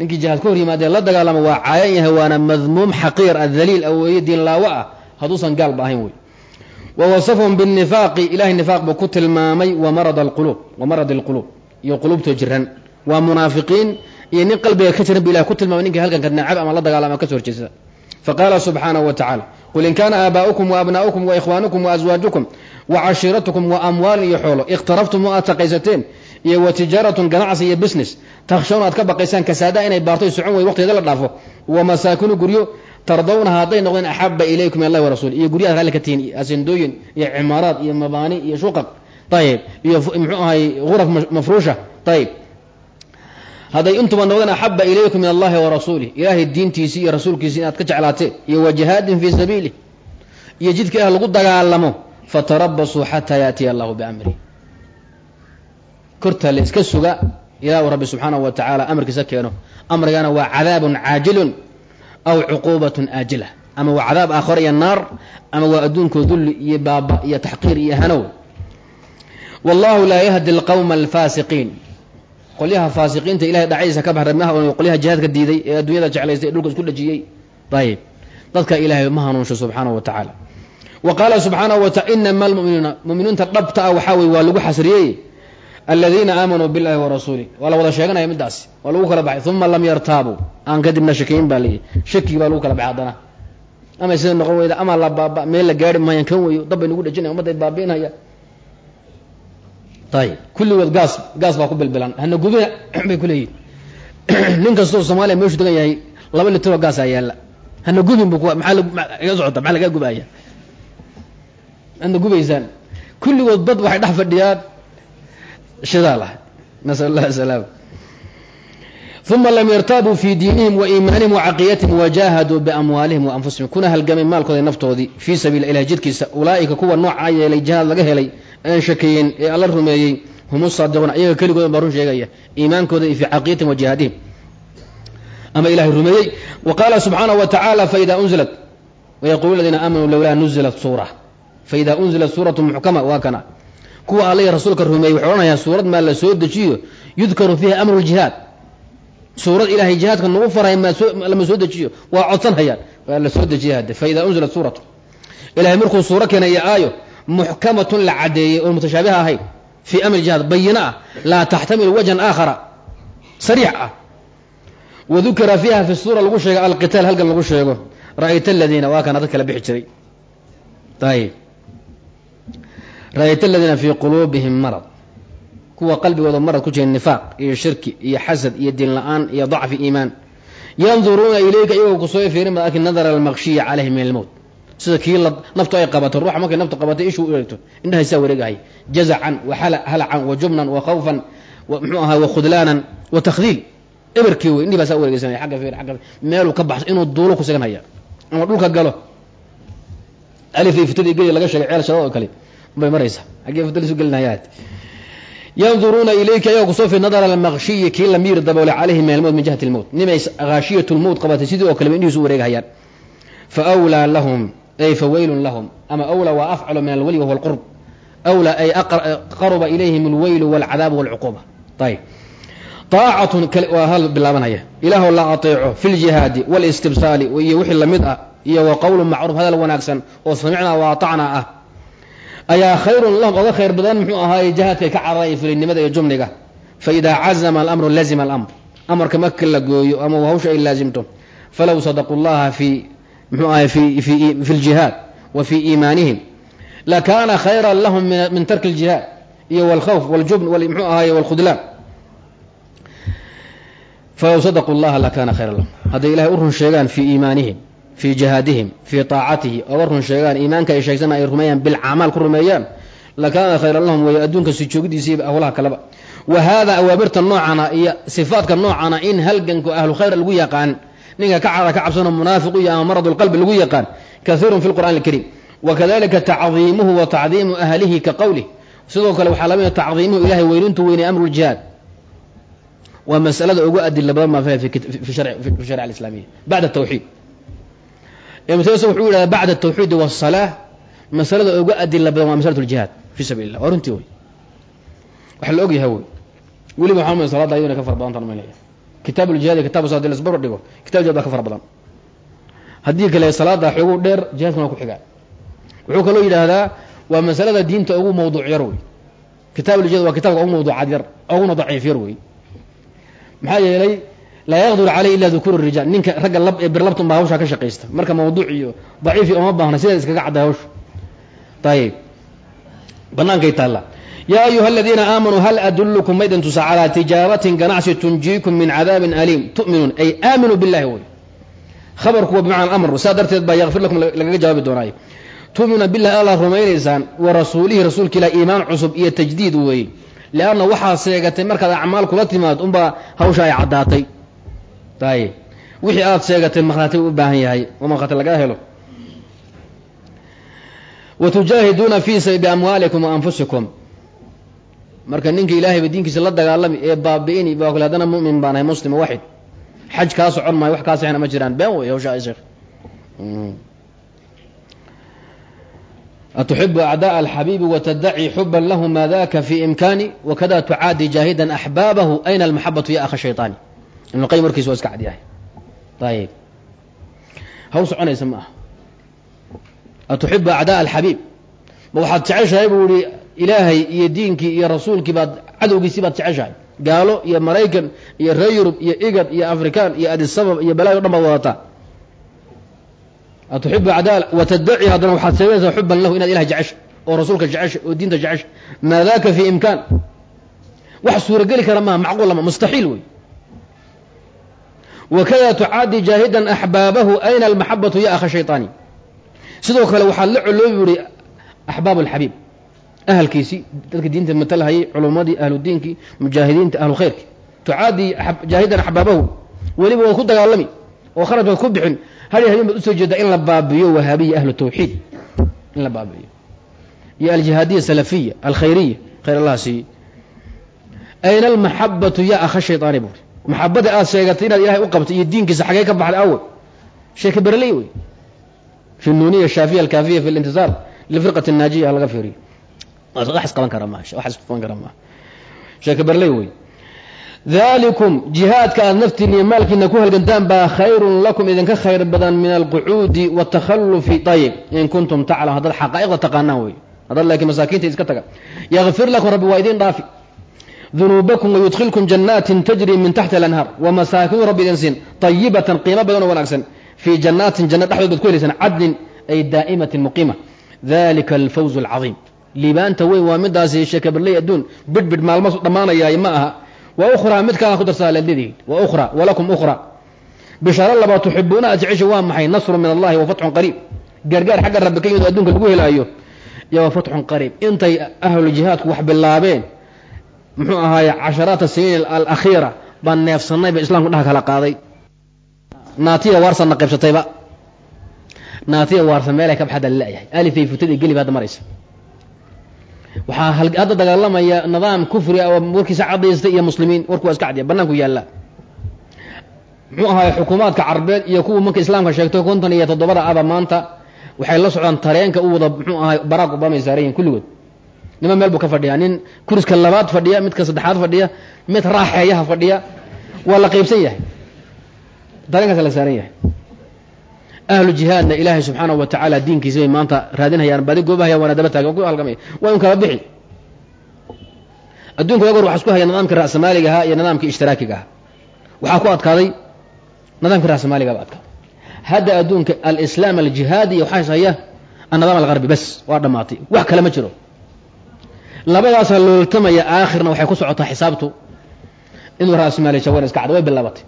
ninkii jihaad ka hor yimaadee la dagaalamo waa caayan yahay waana madmuum xaqiir adaliil aweeye diin laawo ah hadduusan gaalba ahayn wey. Wawasafahum binifaaqi ilahay nifaaq buu ku tilmaamay wamarad alquluub wamarad alquluub iyo quluubtoo jiran. Waa munaafiqiin iyo nin qalbiga ka jiran bu ilahay ku tilmaamay ninka halkanka nacab ama la dagaalama ka so horjeesada faqaala subxaanahu wa tacala qul in kaana aabaa'ukum waabnaa'ukum waikhwaanukum waaswaajukum wacashiiratukum waamwaalin iyo xoolo ikhtaraftum o aad taqaysateen iyo wa ganacsi iyo business. Takhshawna aad ka baqaysaan kasaada inay baarto socon wey waqtigeeda la dhaafo. Wa masaakinu guryo tardawnaha hadday noqdeen axaba ilaykum min allahi warasuuli iyo guryaha raalli ka tihiin asindooyin iyo cimaaraad iyo mabaani iyo shuqaq. Ayib iyo muxuu ahay guraf mafruusha. Ayib hadday intuba noqdeen axaba ilaykum min allahi warasuulih ilaahay diintiisii iyo rasuulkiisi inaad ka jeclaateen iyo wa jihaadin fii sabiilih iyo jidka ilah lagu dagaalamo. Fatarabasuu xataa yaatiya allahu biamrih korta la iska suga ilaa uu rabbi subxaanahu wa amarkiisa keeno. Amrigana waa cadaabun caajilun aw cuquubatun aajila. Ama waa cadaab aakhare iyo naar ama waa adduunkoo dulli iyo baaba iyo taxqiir iyo hanow. Wallahu laa yahdi alqawma alfaasiqiin. Qolyaha faasiqiinta ilahay dhacdiisa ka baxray maha qolyaha jihaadka diiday ee adduunyada jeclaystay ee dhulka isku dhajiyey ayib dadka ilaahay ma hanuunsho subxaanahu wa wa qaala subxaanahu wa taala inama almu'minuuna muminiinta dhabta ah waxaa weye waa lagu xasriyey aladiina aamanuu billahi warasuulih waa la wada sheeganaya middaas waa lagu kala baxay uma lam yartaabuu aan kadibna shakiyin baa leeyahy shakigi baa lagu kala baxay haddana ama sida noqon weyda ama la baaba meel la gaari maayaan kan weyo dab bay nagu dhajinaya umadday baabiinaya ayib kulligood gaas gaas baa ku bilbilan hana gubina bay kuleeyihin nin kastoo soomaaliya meeshu degan yahay laba litro gaasaa yaalla hana gubin bu iga socota maxaa lagaa gubaya hana gubaysaan kulligood bad waxay dhex fadhiyaan shidaal ah. Nasal allah salaam uma lam yartaabuu fi diinihim wa iimaanihim wa caqiyatihim wajaahaduu biamwaalihim wa anfusihim. Kuna halgamay maalkooda naftoodii fii sabiil ilah jidkiisa ulaa'ika kuwa noocaa yeelay jihaad laga helay aan shakeeyen ee alla rumeeyey hum saadiquuna iyaga keligooda baa run sheegaya. Iimaankooda iyo fii caqiyatihim wa ama ilahay rumeeyey wa qaala subxaanahu wa tacaala faida unzilat wayaqulu ladiina aamanuu lowlaa nuzilat suura. Faida unzilat suuratu muxkama waa kana kuwa alla rasuulka rumeeyey waxay odhanayaan suurad maa la soo dejiyo? Yudkaru fiiha amru ljihaad suurad ilahay jihaadka nagu faray lama soo dejiyo? Waa codsan hayaan. Waa la soo dejiya hadde faida unzilat suuratu ilahay markuu suuro keenay iyo aayo muxkamatun la caddeeyey oon mutashaabiha ahayn fii amri jihaad bayina ah laa taxtamilu wajhan aakhara sariix ah. Wadukira fiiha fi suura lagu sheego alqitaal halkan lagu sheego. Ra'ayta aladiina waa kana dad kala bixi jiray. Ayib ra'ayta aladiina fii quluubihim marad. Kuwa qalbigooda marad ku jira nifaaq iyo shirki iyo xasad iyo diin la'aan iyo dacfi iimaan. Yanduruuna ilayka iyagoo ku soo fiirin bad arki nadara almaqshiya caleyhi min almowt sida kii naftu ay qabato ruuxa markay naftu qabatay ishuu u eegto. Indhahaysaa wareegahay jazacan wa halacan wa jubnan wa khawfan mxuu ahaa wa khudlaanan wa takhdiil. Eberkii wey indhii baa saa wareegeysanaya fiir agga meeluu ka baxso inuu duulo ku haya. Ama dhulka galo. Alif iyo fitadii geli laga sheegay ceel shadad oo kale bay maraysa xaggee fitadiisu gelinaya yanduruuna ilayka ayagoo ku soo fi nadara almaqshiyi kii la miir daboolay calayhi min almowt min jihati lmowt nimay haashiyat lmowt qabatay sidii oo kale indhihiisu wareegahayaan. Fa wlaa lahum ay fa weylun lahum ama awlaa waa afcalu min alweli wahuwa alqurb. Awlaa ay qaruba ilayhim alweylu walcadaabu walcuquba ayb aacatun waa hal bilaabanaya. Ilaahoo la ateeco fi ljihaadi wاlistibsaali iyo wixii la mid ah iyo wa qowlu macruuf hadal wanaagsan oo samicnaa wa aطacnaa ah ayaa khayrun lahum oga khayr badan muxuu ahaaye jihaadkay ka cararaya fulinimada iyo jumniga faidaa cazama alamru lazima alamr amarka marka la gooyo ama hawsha ay laazimto falow sadaquu llaha fi mxuu ahay fi ljihaad wa fii iimaanihim lakaana khayra lahum min tarki اljihaad iyo wاlkhawf wاljubn mxuu ahaye wاlkhudlaan falow sadaquu llaha lakaana khayra lahum hadday ilahay u run sheegaan fii iimaanihim fii jihaadihim fii taacatihi oga run sheegaan iimaanka ay sheegsana ay rumeeyaan bilcamaal ku rumeeyaan lakaana khayran lahum weeye adduunka sii joogidiisiiba ahwlaha kaleba wa haada awaamirta noocana iyo sifaadka noocana in halganku ahlu khayr lagu yaqaan ninka ka cara ka cabsano munaafiqu iyo ama marad lqalbi lagu yaqaan kaiirun fi lqur'an alkariim wakadalika tacdiimuhu wa tacdiimu ahlihi ka qowlih sidoo kale waxaa lamida tacdiimuhu ilahay weynintu weynay amru ljihaad waa masalada ugu adila badan maa fi sharica alislaamiya bacda tawxiid ibnutaymiya wuxuu yidhahda bacda atawxiidi wasalaa masalada uga adila badan waa masalat ljihaad fi sabiil lah waa waxa la og yahay wey weliba waxaa salada ayaduna ka fara badantan maynaya kitaab uljihaad iyo kitab lasbarba dhigo kitab jihad ka fara badan. Kale salaada xoogu dheer jihaadkuna waa ku xigaa wuxuu kaloo yidhaahdaa waa masalada diinta ugu mawduuc yar wey. Kitaab uljihad waa kitabka ugu mawduucaad yar uguna daciif yar wey. Maxaa yeelay laa yaqdur caleyh ila dukuur rijaal. Ninka ragga birlabtun baa hawshaa ka shaqaysta. Marka mawduuc iyo daciifi oma baahna sidaa iskaga cadday hawsha ayib banaankay taalla. Yaa ayuha aladiina aamanuu hal adullukum maydin tusa calaa tijaaratin ganacsi tunjiikum min cadaabin aliim. Tu'minuun ay aaminuu billahi wey khabarku wa bimacna amr saa darteed baa yakfir lakum lagaga jawaabi doonaayo. Tu'minuuna billahi alla rumaynaysaan wa rasuulihi rasuulka iimaan cusub iyo tajdiid weeye lianna waxaad sheegatay markaad acmaal kula timaad unbaa hawsha ay caddaatay ayib wixii aada sheegatay markhaati u baahan yahay oo markhaati lagaa helo. Wa tujaahiduuna fi biamwaalikum wa anfusikum. Marka ninka ilaahayba diinkiisa la dagaalami ee baabi'ini ba kale haddana mu'min baan ahay muslim waxid. Xaj kaa socon maayo wax kaa saxina ma jiraan. Been wey hawsha ay sheekh. Atuxibu acdaء alxabiibi watadaci xuban lahu ma daka fi imkaani wakada tucaadi jaahidan axbaabahu ayna almaxabatu ya akha ibn qayim warkiisa waa iska cadyahay. Ayib haw soconaysa ma aha. Atuxibu acdaء alxabiib ma waxaad jeceshahay buu ihi ilaahay iyo diinkii iyo rasuulkii baad cadowgiisii baad jeceshahay. Gaalo iyo maraykan iyo reer yurub iyo igad iyo afrikaan iyo adisabab iyo balaayo dhan baad wadataa. Atuxibu acdaa watadaci haddana waxaad sheeganaysaa xuban lahu inaad ilahay jecesha oo rasuulka jecesha oo diinta jecesha maa daka fi imkaan. Wax suurageli kara maaha macquul mustaxiil wey wakada tucaadi jaahidan axbaabahu ayna almaxabatu ya akha shayطaani sidoo kale waxaad la coloobi yihi axbaab alxabiib ahalkiisii dadka diinta matalhayay culummadii ahludiinkii mujaahidiinta ahlu khayrki tucaadi jaahidan axbaabahu weliba waad ku dagaalami oo kharaj baad ku bixin hadi habeen baad u soo jeedaa in la baabiyo wahaabiya ahlu tawxiid in la baabiyo iyo aljihaadiya salafiya alkhayriya khayr allah siiye ayna almaxabatu ya akha shayطaani buuri maxabada aad sheegatay inaad ilahay u qabtay iyo diinkiisa xagee ka baxday awe sheeka berley wey. Fi nuniya shaafiya alkaafiya fi lintisaar lifirqati naajiya laga fiiriyo. Wax isqaban kara maaha wax isqaban kara maaha sheeka berley wey. Dalikum jihaadka aad naftiina iyo maalkiina ku halgantaan baa khayrun lakum idinka khayr badan min alqucuudi watakhalufi ayib in kuntum taclam haddaad xaqaa'iqda taqaanaan wey. Haddaad laakiin masaakiinta iska taga. Yakfir lakum rabbi waa idin dhaafi dunuubakum wayudkhilkum janaatin tajri min taxti alanhaar wamasaakinu rabbi idin siin ayibatan qiimo badan oo wanaagsan. Fii janaatin janna dhexdood baad ku helaysaan cadnin ay daa'imatin muqiima. Dalika alfawz alcadiim. Liibaanta weyn waa midaasi sheekabarley adduun bidhbidh maalmo dhammaanayaay ma aha. Wa ukhraa mid kalaa ku darsaa ladadihi wa ukhra walakum ukhra bishaaro labaad tuxibuuna aad jecesha waa maxay? Nasru min allahi wa fatxun qariib. Gargaar xagga rabbi ka yimid adduunka lagu helaayo iyo wa fatxun qariib. Intay ahlu jihaadku wax bilaabeen muxuu ahaaye casharaata siniin alakhiira baan neefsanay ba islamku dhaha kala qaaday. Naatiya waarsanna qaybsatayba naatiya waarsan meelay ka baxada lalayahay alifay futadii gelib hadda maraysa. Waxaa hadda dagaalamaya nidaam kufri oo warkiisa cadaystay iyo muslimiin warku waa iska cadiya banaanku yaalla. Muxuu ahaay xukuumaadka carbeed iyo kuwa marka islaamka sheegtay konton iyo toddobada aba maanta waxay la socdaan tareenka u wada muxuu ahay barack obama ay saaran yihiin kulligood nima meel buu ka fadhiyaa? Nin kuriska labaad fadhiya midka saddexaad fadhiya mid raaxeeyaha fadhiya waa la qaybsan yahay. Dareenkaas la saaran yahay. Ahlu jihaadna ilaahay subxaanahu wa tacaala diinkiisa bay maanta raadinhayaan badi goobahayaan waana daba taagan ku halgamaya waa un kala bixi adduunka waagor waxa isku haya nidaamkii ra'samaaliga ahaa iyo nidaamkii ishtiraakiga ahaa waxaa ku adkaaday nidaamkii ra'samaaliga ba adkaaday hadda adduunka alislaam aljihaadi iyo waxaa haya annidaam algarbi bas waa dhammaatay. Wax kale ma jiro labadaasa looltamaya aakhirna waxay ku socotaa xisaabtu. Inuu ra'samaali jawan iska cad way bilaabatay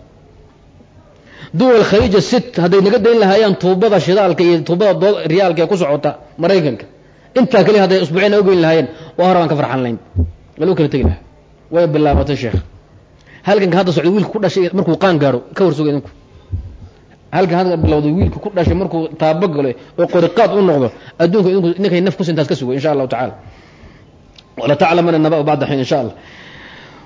duwal khaliija sit hadday naga dayn lahaayeen tuubada shidaalka iyo tuubada riyaalka ee ku socota maraykanka. Intaa kaliya hadday usbuucya naga goyn lahaayeen waa hore baan ka farxan layn lagu kala tegi lahaa. Way bilaabatay sheekh. Halkanka hadda socday wiilka ku dhashay markuu qaan gaadho ka warsuga idinku. Halkan hadda bilowday wiilka ku dhashay markuu taabo galo oo qoriqaad u noqdo adduunka idinku ninkay naf ku sintaas ka sugo insha allahu tacala wala taclamana naba bacda xiin insha allah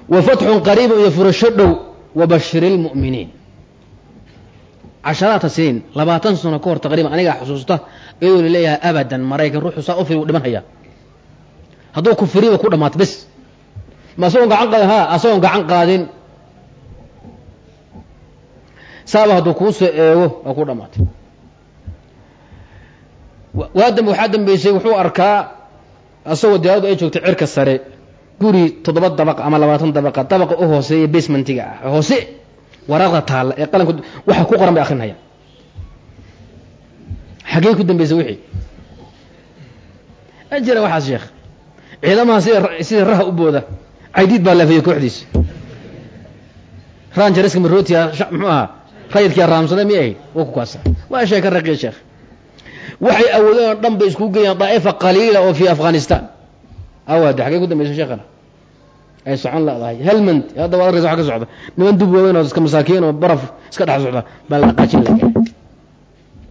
wa fatxun iyo furasho dhow wabashiri lmu'miniin casharaata siniin labaatan sano ka hor taqriiban anigaa xusuusta iyadoo la leeyahay abadan maraykan ruuxu saa u firi u dhiman hadduu kufriba ku dhamaatay bes ma asagoon gacan qaadin ha asagoon gacan qaadin saaba hadduu kuu eego waa ku dhamaatay waa waxaa dambeysay wuxuu arkaa asagoo diyaaradu ay joogtay cirka sare guri toddoba dabaq ama labaatan dabaqa dabaqa u hooseeya basementiga ah hoose waraaqda taalla ee qalanku waxa ku qoran bay akrinhayaan xaggee ku dambeysay wixii? Ajira waxaas sheekh. Ciidamaha sida sida raha u booda caydiid baa laafiyey kooxdiisa. Ranjareska marotia muxuu ahaa rayidkia raamsada mi ahayd wa ku kaasa waa sheeka raqiya sheekh waxay awoodeen oo dhan bay iskugu geeyaan daa'ifa qaliila oo fi afghanistan. Awaade xaggee ku dambeysay sheekhana? Ay socon ladahay. Helmand hadda waad arkaysa wa ka socda. Niman dub waaweyn oo iska masaakiin oo baraf iska dhex socda baa la dhaqaajin la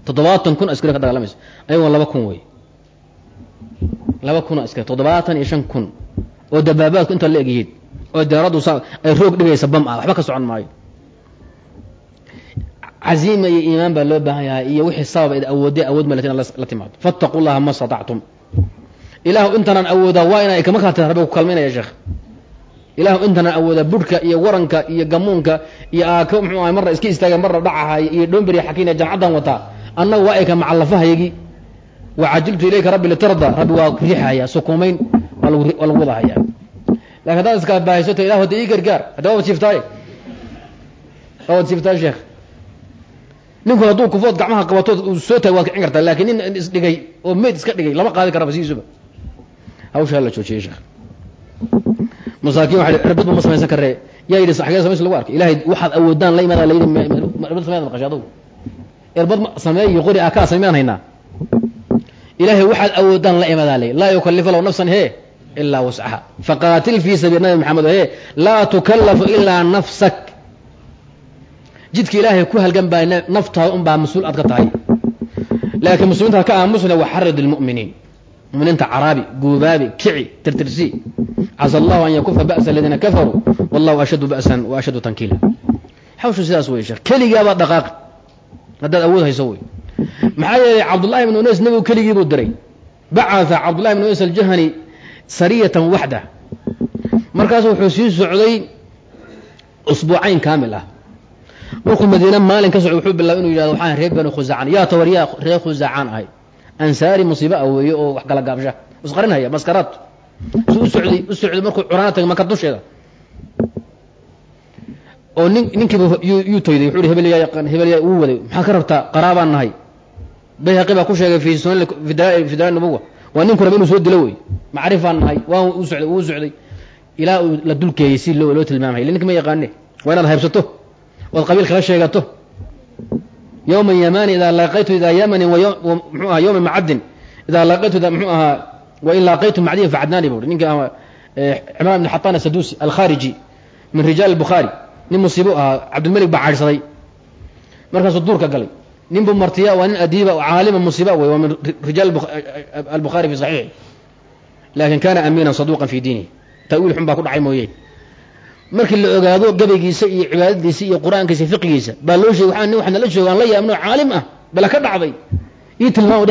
toddobaatan kun askari ka dagaalamaysa ayagoo laba kun wey. Laba kun askari toddobaatan iyo shan kun. Oo dabaabaadku inta la egyihiin oo diyaaraddu ay roog dhigaysa bam ah waxba ka socon maayo caziima iyo iimaan baa loo baahan yahay iyo wixii sabab id awoodday awood malatin la timaado fattaquu llaha ma statactum ilaahu intaanaan awoodaa waa ina kama kaata rabbi ku kalmaynaya sheekh ilaahu intaanaan awoodaa budhka iyo waranka iyo gamuunka iyo aako muxuu ahay marna iska istaaga marna dhacahay iyo dhoomberi xakiin ee jamcaddan wataa annagu waa ayka macallafahayagii wa cajiltu ilayka rabbi litarda rabbi waa riixahayaa sukuumayn waa lagu wadahayaa laakiin haddaad iskaa baahaysato ilahu hadda ii gargaar hadda waabad jiiftaaye waabad jiiftaay sheekh ninku hadduu kufood gacmaha qabatood uu soo taag waad kicin kartaa laakiin nin isdhigay oo meyd iska dhigay lama qaadi karaba sidiisuba hawshaa la joojiyey sheekh. Masaakiin waa cirbadba ma samaysan karee. Yaa yidhi xagee samays lagu arkay ilahay waxaad awoodaan la imaada layidhi irbad sameyaad maqashay adugu. Irbad sameeyo qori aa kaa haynaa. Ilaahay waxaad awoodaan la imadaa lay laa yukallifu lahu nafsan hee ilaa wascaha faqaatil fii sabiil nabi maxamed hee tukallafu ilaa nafsak jidka ilaahay ku halgan baa naftaada un baa mas'uul aad ka tahay. Laakiin muslimiinta ka aamusna waxarid ilmu'miniin muminiinta caraabi guubaabi kici tirtirsi. Casa allahu an yakufa ba'sa aladiina kafaruu wallahu ashaddu ba'san wa tankiila. Hawshu sidaas wey sheekh. Keligaabaad dhaqaaqi haddaad awood hayso wey maxaa yeelay cabdullahi ibnu unays nebigu keligii buu diray. Bacatha cabdullahi ibnu unays aljahani sariyatan waxda markaasu wuxuu sii socday usbuucayn kaamil ah markuu madiine maalin ka socday wuxuu bilaabay inuu yidhahdo waxaan reer bani khusaacan yaa tawar yaa reer khusaacaan ahay. Ansaari musiibo ah weeye oo wax kala gaabsha. Isqarinhaya maskaraad su u socday u socday markuu curaana tagay maka dusheeda. Oo nin ninkiiba yuu toyday wuxuu hi hebel yaa yaqaan hebel yaa uu waday. Maxaad ka rabtaa? Qaraabaan nahay. Bayhaqi baa ku sheegay fi sunan fi dalaa nubuwa waa ninku raba inuu soo dilo wey macrifaan nahay. Waan u socday uu socday. Ilaa uu la dulkeeyey si loo loo tilmaamay. Ille ninka ma yaqaane waa inaad haybsato ood qabiil kala sheegato. Yowma yamani idaa laaqaytu idaa yamanin mxuu aha yowma macadin idaa laaqaytu ida mxuu ahaa wain laaqaytu macdiyan facadnaani bu ninka cimraan ibn xataan asadusi alkhariji min rijaal albukhaari nin musiibo ahaa cabdilmalik baa caadhsaday markaasuu duurka galay. Nin buu martiya waa nin adiiba caalima musiiba wey waa min rijaal albukhaari fi saxiixi laakin kana amiinan saduuqan fi diinihi. Tawiil xun baa ku dhacay mooyeen markii la ogaado gabaygiisa iyo cibaadadiisa iyo qur'aankiisa fiqigiisa baa loo sheegay waa nin waxaana la jooga aan la yaabno caalim ah bala ka dhacday. Ii tilmaam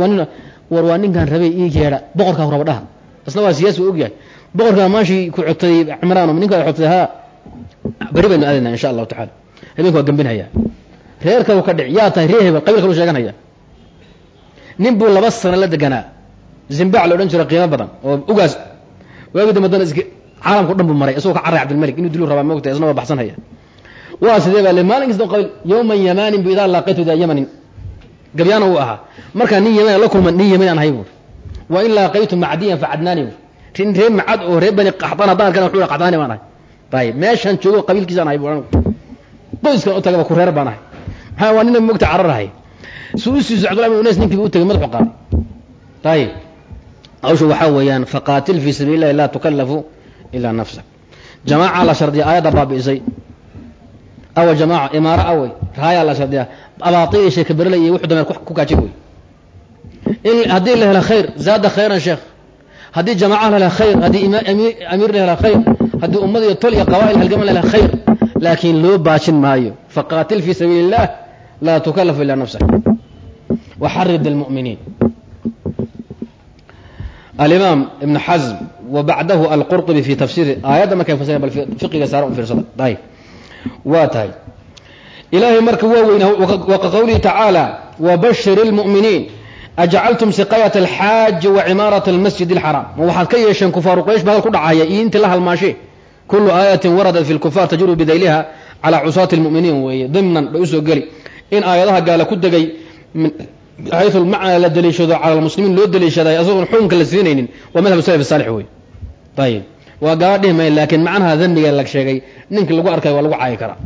waa nin war waa ninkaan rabay ii jeedha boqorkaa raba dhaha. Isna waa siyaasi waa ogyahay boqorkaa maashii ku cotay cimraan ninka xotay haa beri baynu aadayna insha allahu tacala habeenka waa gambinhaya. Reerka ka dhic yaa tahay ree hebel qabiilka lu sheeganhaya nin buu laba sano la deganaa. Zimbac la odhan jira qiimo badan oo ugaas waagi dambe dana iska caalamka o dhan buu maray isagoo ka carray cabdilmalik inuu diluu rabaa moogta isna waa baxsanhaya waa sidee baa le maalin kasta qabiil yowman yamanin bu idaa laaqaytu daa yamanin. Gabyaana uu ahaa. Markaa nin yaman la kulma nin yaman aan ahay buur wa in laaqaytu macdiyan facadnaani buur rin ree macad oo ree bani qaxdaan haddaan arkana wuxuu qaxdaani baan ahay. Ayib meeshaan joogo qabiilkiisaan ahay buur qoyskan u tagaba ku reer baan ahay. Maxaa waa nina moogta cararahay? Su'usiisu cabdullahi bin unays ninkiiba u tagay madaxu qaaday ayib hawsha waxaa weeyaan faqaatil fii sabiili illahi laa tukallafu ilaa nafsak. Jamaaca la shardiya aayadda baabi'isay. Awa jamaaca imaaro awey raayaa la shardiya. Abaaiil iyo sheeka berle iyo wuxuu dameer ku kaajay wey in haddii la helo khayr zaada khayran sheekh. Haddii jamaaca la hela khayr haddii amiir la hela khayr haddii ummad iyo tol iyo qabaa'il halgaman la hela khayr laakiin loo baajin maayo. Faqaatil fii sabiili illah laa tukallafu ilaa nafsak. Waxarid almu'miniin alimaam ibn xazm wa bacdahu alqurطubi fi tafsiiri aayadda markay fasireen bal fiqiga saara u fiirsada ayb waa tahay ilaahay marka waa weyna waka qowlihi tacaala wabashir اlmu'miniin ajcaltum siqaayat alxaaji wa cimaaraة almasjid اlxaraam ma waxaad ka yeesheen kufaaru qraysh ba hadal ku dhacaya iyo intii la halmaashe kulu aayatin waradat fi lkufaar tajuru bidayliha calaa cusaati اlmu'miniin weeye dimnan bay usoo geli in aayadaha gaala ku degay xayu lmacna la daliishado cala lmuslimiin loo daliishaday asagoon xukunka la siinaynin waa madhab salaf saalix wey ayib waa gaala dhihi maya laakiin macnaha dambiga la sheegay ninkii lagu arkay waa lagu caayi karaa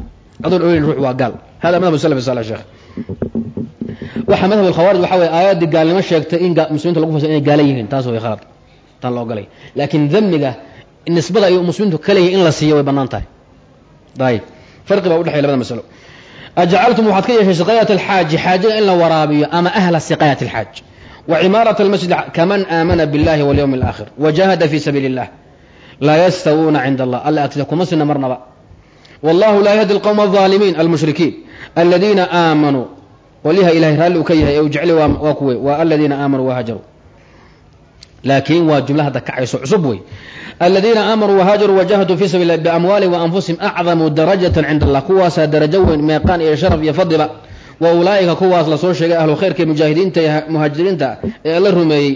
adoon ogeyn ruux waa gaal hada madhab salaf saalix sheekh waxa madhab alkhawaarij waxa weye aayaddii gaalnimo sheegtay in muslimiinta lagu fasay inay gaala yihiin taas way khalad tan la ogolay laakiin damiga nisbada ay muslimiintu ka leeyihiin in la siiyo way bannaan tahay ayib farqi baa udhexeya labada masalo ajcaltum waxaad ka yeeshay siqaayat alxaaji xaajiga in la waraabiyo ama ahla siqaayat alxaaj wa cimaarat almasjid kaman aamana biاllahi walyawmi alaakhir wajahada fi sabiili اllah laa yastawuuna cinda allah alla agtida kuma sina marnaba wallahu laa yahdi alqowma alظaalimiin almushrikiin aladiina aamanuu qolyaha ilahay raalli uu ka yahay ee uu jeclay waa kuwe waa aladiina aamanuu wahajaruu laakiin waa jumla hadda kacayso cusub wey aladiina aamanuu wahaajaruu wajahaduu fi sabil biamwaalihim waanfusihim acdamu darajatan cinda allah kuwaasaa darajo weyn meeqaan iyo sharaf iyo fadliba wa ulaa'ika kuwaas la soo sheegay ahlu khayrka mujaahidiinta muhaajiriinta ee la rumeeyey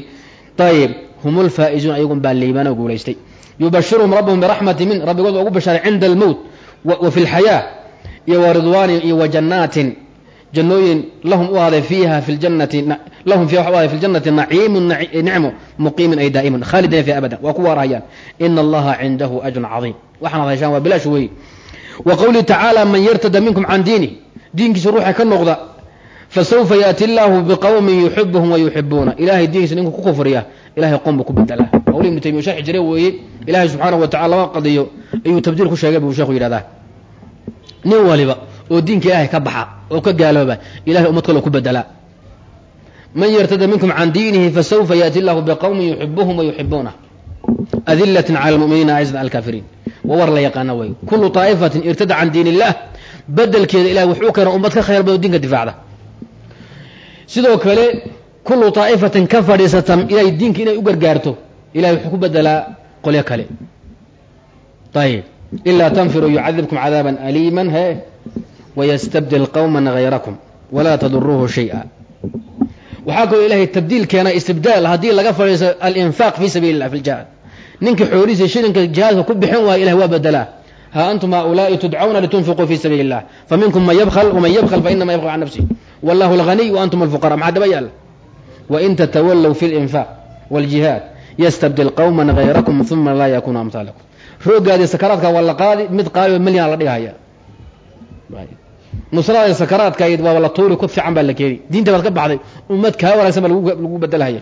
ayib hum lfaa'izuun ayagun baa liibaano guulaystay yubashiruhum rabbuhum biraxmati min rabbigood ugu bashaaray cinda almowt wa fi lxayaa iyo wa ridwaanin iyo wa jannaatin jannooyin lahum u ahaaday fiiha fi ljannati lahum fiiha waxa u ahaaday fi ljannati naciimun nicmo muqiimin ay daa'imun khaalidina fiha abadan waa ku waarahayaan ina allaha cindahu ajrun cadiim waxaanaad hayshaan waa bilaash weeye wa qowlihi tacaala man yartada minkum can diinih diinkiisa ruuxa ka noqda fasawfa yaati illaahu biqowmin yuxibuhum wa yuxibuuna ilahay diinkiisa ninku ku kufriya ilahay qoom buu ku bedelaa qowlihi ibnu taymiya sharxi jire weeye ilahay subxaanahu wa tacala laba qadiyo ayuu tabdiil ku sheegay buu sheekhu yidhahdaa nin waliba oo diinka ilaahay ka baxa oo ka gaalooba ilahay ummad kale ku bedelaa man yartada minkum can diinihi fasawfa yaati illahu biqowmin yuxibuhum wa yuxibuunah adilatin cala lmuminiina cala alkaafiriin waa war la yaqaana wey kullu طaa'ifatin irtada can diin illah bedelkeeda ilahay wuxuu keena ummad ka khayr badan diinka difaacda sidoo kale kullu طaa'ifatin ka fadhiisata ilahay diinka inay u gargaarto ilahay wuxuu ku bedelaa qolyo kale. Ayib ilaa tanfiruu yucadibkum cadaaba aliima he wystabdil qowma hayrakum walaa taduruuhu shaya waxaa kaloo ilahay tabdiil keena istibdaal haddii laga fadhiisto alinfaaq fi sabiili illah fi ljihaad ninka xoolihiisa shilinka jihaadka ku bixin waaya ilahay waa bedelaa ha antum haulaai tudcawna litunfiquu fi sabiili illah faminkum man yabkl waman yabkl fainama yabkl can nafsih wallahu alghaniy wa antum alfuqara maxaa daba yaalla wain tatawallow fi linfaaq wاljihaad ystabdil qowma hayrakum uma laa yakunu amhaalakum roogaadii sakaraadka waa la qaadi mid qaali milyan la dhigahaya nusrada sakaraadkayd waaba la tuuri ku fiican baa la keeni diinta baad ka baxday ummad kaa wanaagsan baa lagu bedelhaya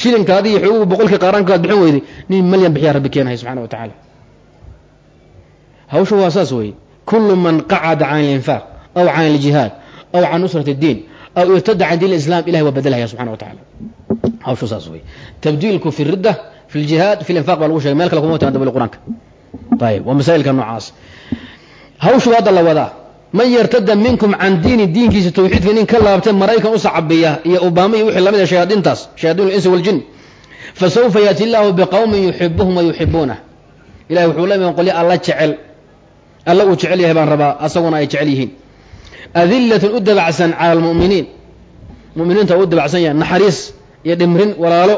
shilinkaadi iyo xooguhu boqolkii qaaraankaad bixin weyday nin malyan bixiyaa rabbi keenaya subxana wa tacaala. Hawsha waa saas weeye. Kullu man qacada can alinfaaq aw can aljihaad aw can nusrat اdiin aw irtada can diin islam ilahay waa bedelhaya subxana wa tacaala. Hawsha saas weye tabdiilku fi ridda fi ljihaad fi linfaq baa lagu shegay meel kale kuma timaado bali qur'aanka. Ayib waa masaa'ilka noocaas. Hawshuba hadda la wadaa man yartada minkum can diini diinkiisa tawxiidka nin ka laabtay maraykan u sacabiya iyo obama iyo wixii la mid a shayaadiintaas shayaadiin linsi waljin fasawfa yaati illaahu biqowmin yuxibuhum wa yuxibuunah ilahay wuxuu la iman qolyo alla jecel alla uu jecel yahay baan rabaa asaguna ay jecel yihiin. Adilatun u dabacsan cala almu'miniin muminiinta u dabacsan yahay naxariis iyo dhimrin walaalo.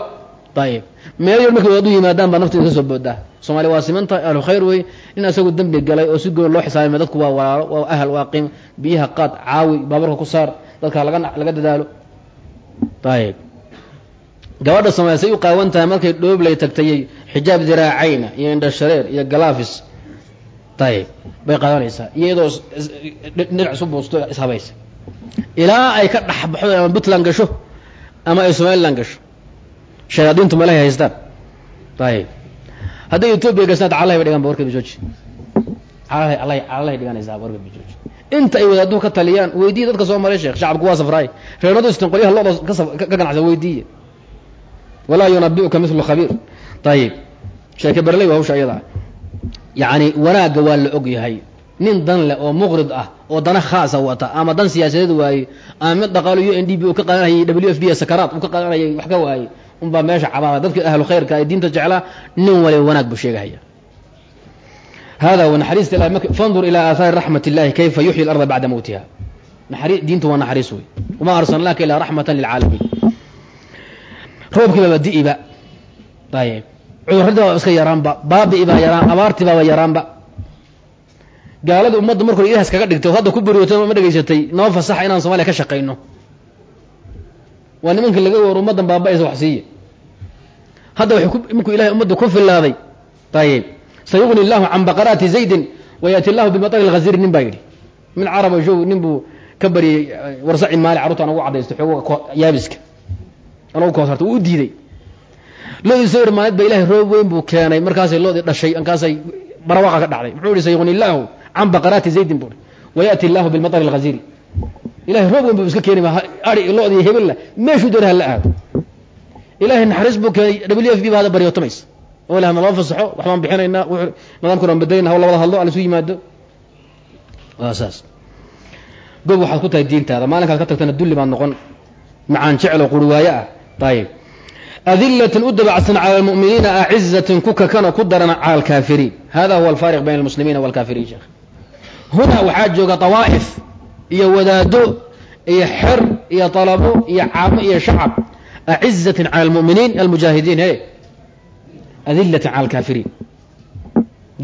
Ayib meel yar markay wadaadu yimaadaan baa nafta soo boodaa somaaliya waa simanta ahlu khayr wey nin asagu dembi galay oo si goon loo xisaabima dadku waa walaalo waa ahal waa qiim. Biyaha qaad caawi baaburka ku saar dadka laga laga dadaalo. Ayib gabadha somaaliya say u qaawan tahay markay dhooblay tagtayay xijaab diraacayna iyo indhashareer iyo galaafis. Ayib bay qaadanaysaa. Iyadoo dhinac isu buusto ishabaysa ilaa ay ka dhexbaxdo ama puntland gasho ama ay somaliland gasho. Shayaadiintu meelahay haystaan. Ayib hadday etoobiya gastaan calahay bay dhigaan ba warka bijooji calahay calahay calahay dhiganaysaa warka bijooji inta ay wadaaduhu ka taliyaan weydiiya dadka soo maray sheekh shacabku waa safraay reernadu istin qolyaha looda ka ganacsa weydiiya walaa yunabiuka milu khabiir. Ayib sheeke berley waa hawsha ayadaa yacni wanaagga waa la og yahay. Nin dan leh oo muqrid ah oo dana khaasa wata ama dan siyaasadeed waaye ama mid dhaqaalo u n d b uu ka qaadanayay w f b sakaraad uu ka qaadanayay wax ka waayey unbaa meesha cabaaba dadka ahlu khayrka ee diinta jeclaa nin waliba wanaag buu sheegahaya. Hada wa naxariista ilahi fandur ilaa aahaari raxmat illahi kayfa yuxyi اlarda bacda mowtiha diintu waa naxariis wey. Wama arsalnaaka ilaa raxmata lilcaalamiin roobkii baaba di'iba ayib cudurradii baaba iska yaraanba baabi'i baa yaraan abaartii baaba yaraanba gaaladii ummadda markuu ilahaas kaga dhigtay hadda ku beriyootay ma dhegaysatay noo fasaxa inaan somaaliya ka shaqayno waa nimankii laga war ummaddan baaba-aysa wax siiya hadda waxay ku markuu ilahay ummadda ku filaaday ayib sayugni illahu can baqaraati zaydin wayaati llahu bimatari lghaziri nin baa yidhi. Min caraba show nin buu ka baryay warsaci maali carruurta anagu cadaysto xooga yaabiska. Anagu koosarta wuu u diiday. Loodii soo irmaaneed ba ilahay roob weyn buu keenay markaasay loodii dhashay markaasay barawaqa ka dhacday. Muxuu yihi sayugni illaahu can baqaraati zaydin bui wayaati illahu bilmatari lghaziri ilahay roob weyn buu iska keeni ai loodii hebella meeshuu doona hala aado. Ilahay naxariis buu keenay w f b ba hadda baryootamaysa oo le naloo fasaxo waxbaan bixinaynaa nidaamkuna aan bedelayna haw labada hadlo alisu yimaado. Waa saas. Gob waxaad ku tahay diintaada. Maalinkaad ka tagtana dulli baad noqon. Macaan jeclo quriwaayo ah. Ayib adilatin u dabacsan cala almu'miniina acizatin ku kakana ku daran cala alkaafiriin. Hada huwa alfaariq bayna almuslimiina walkaafiriin sheekh huna waxaa jooga tawaa'if iyo wadaado iyo xer iyo talabo iyo caamo iyo shacab. Acizatin cala almu'miniin almujaahidiin he adilatin cala alkaafiriin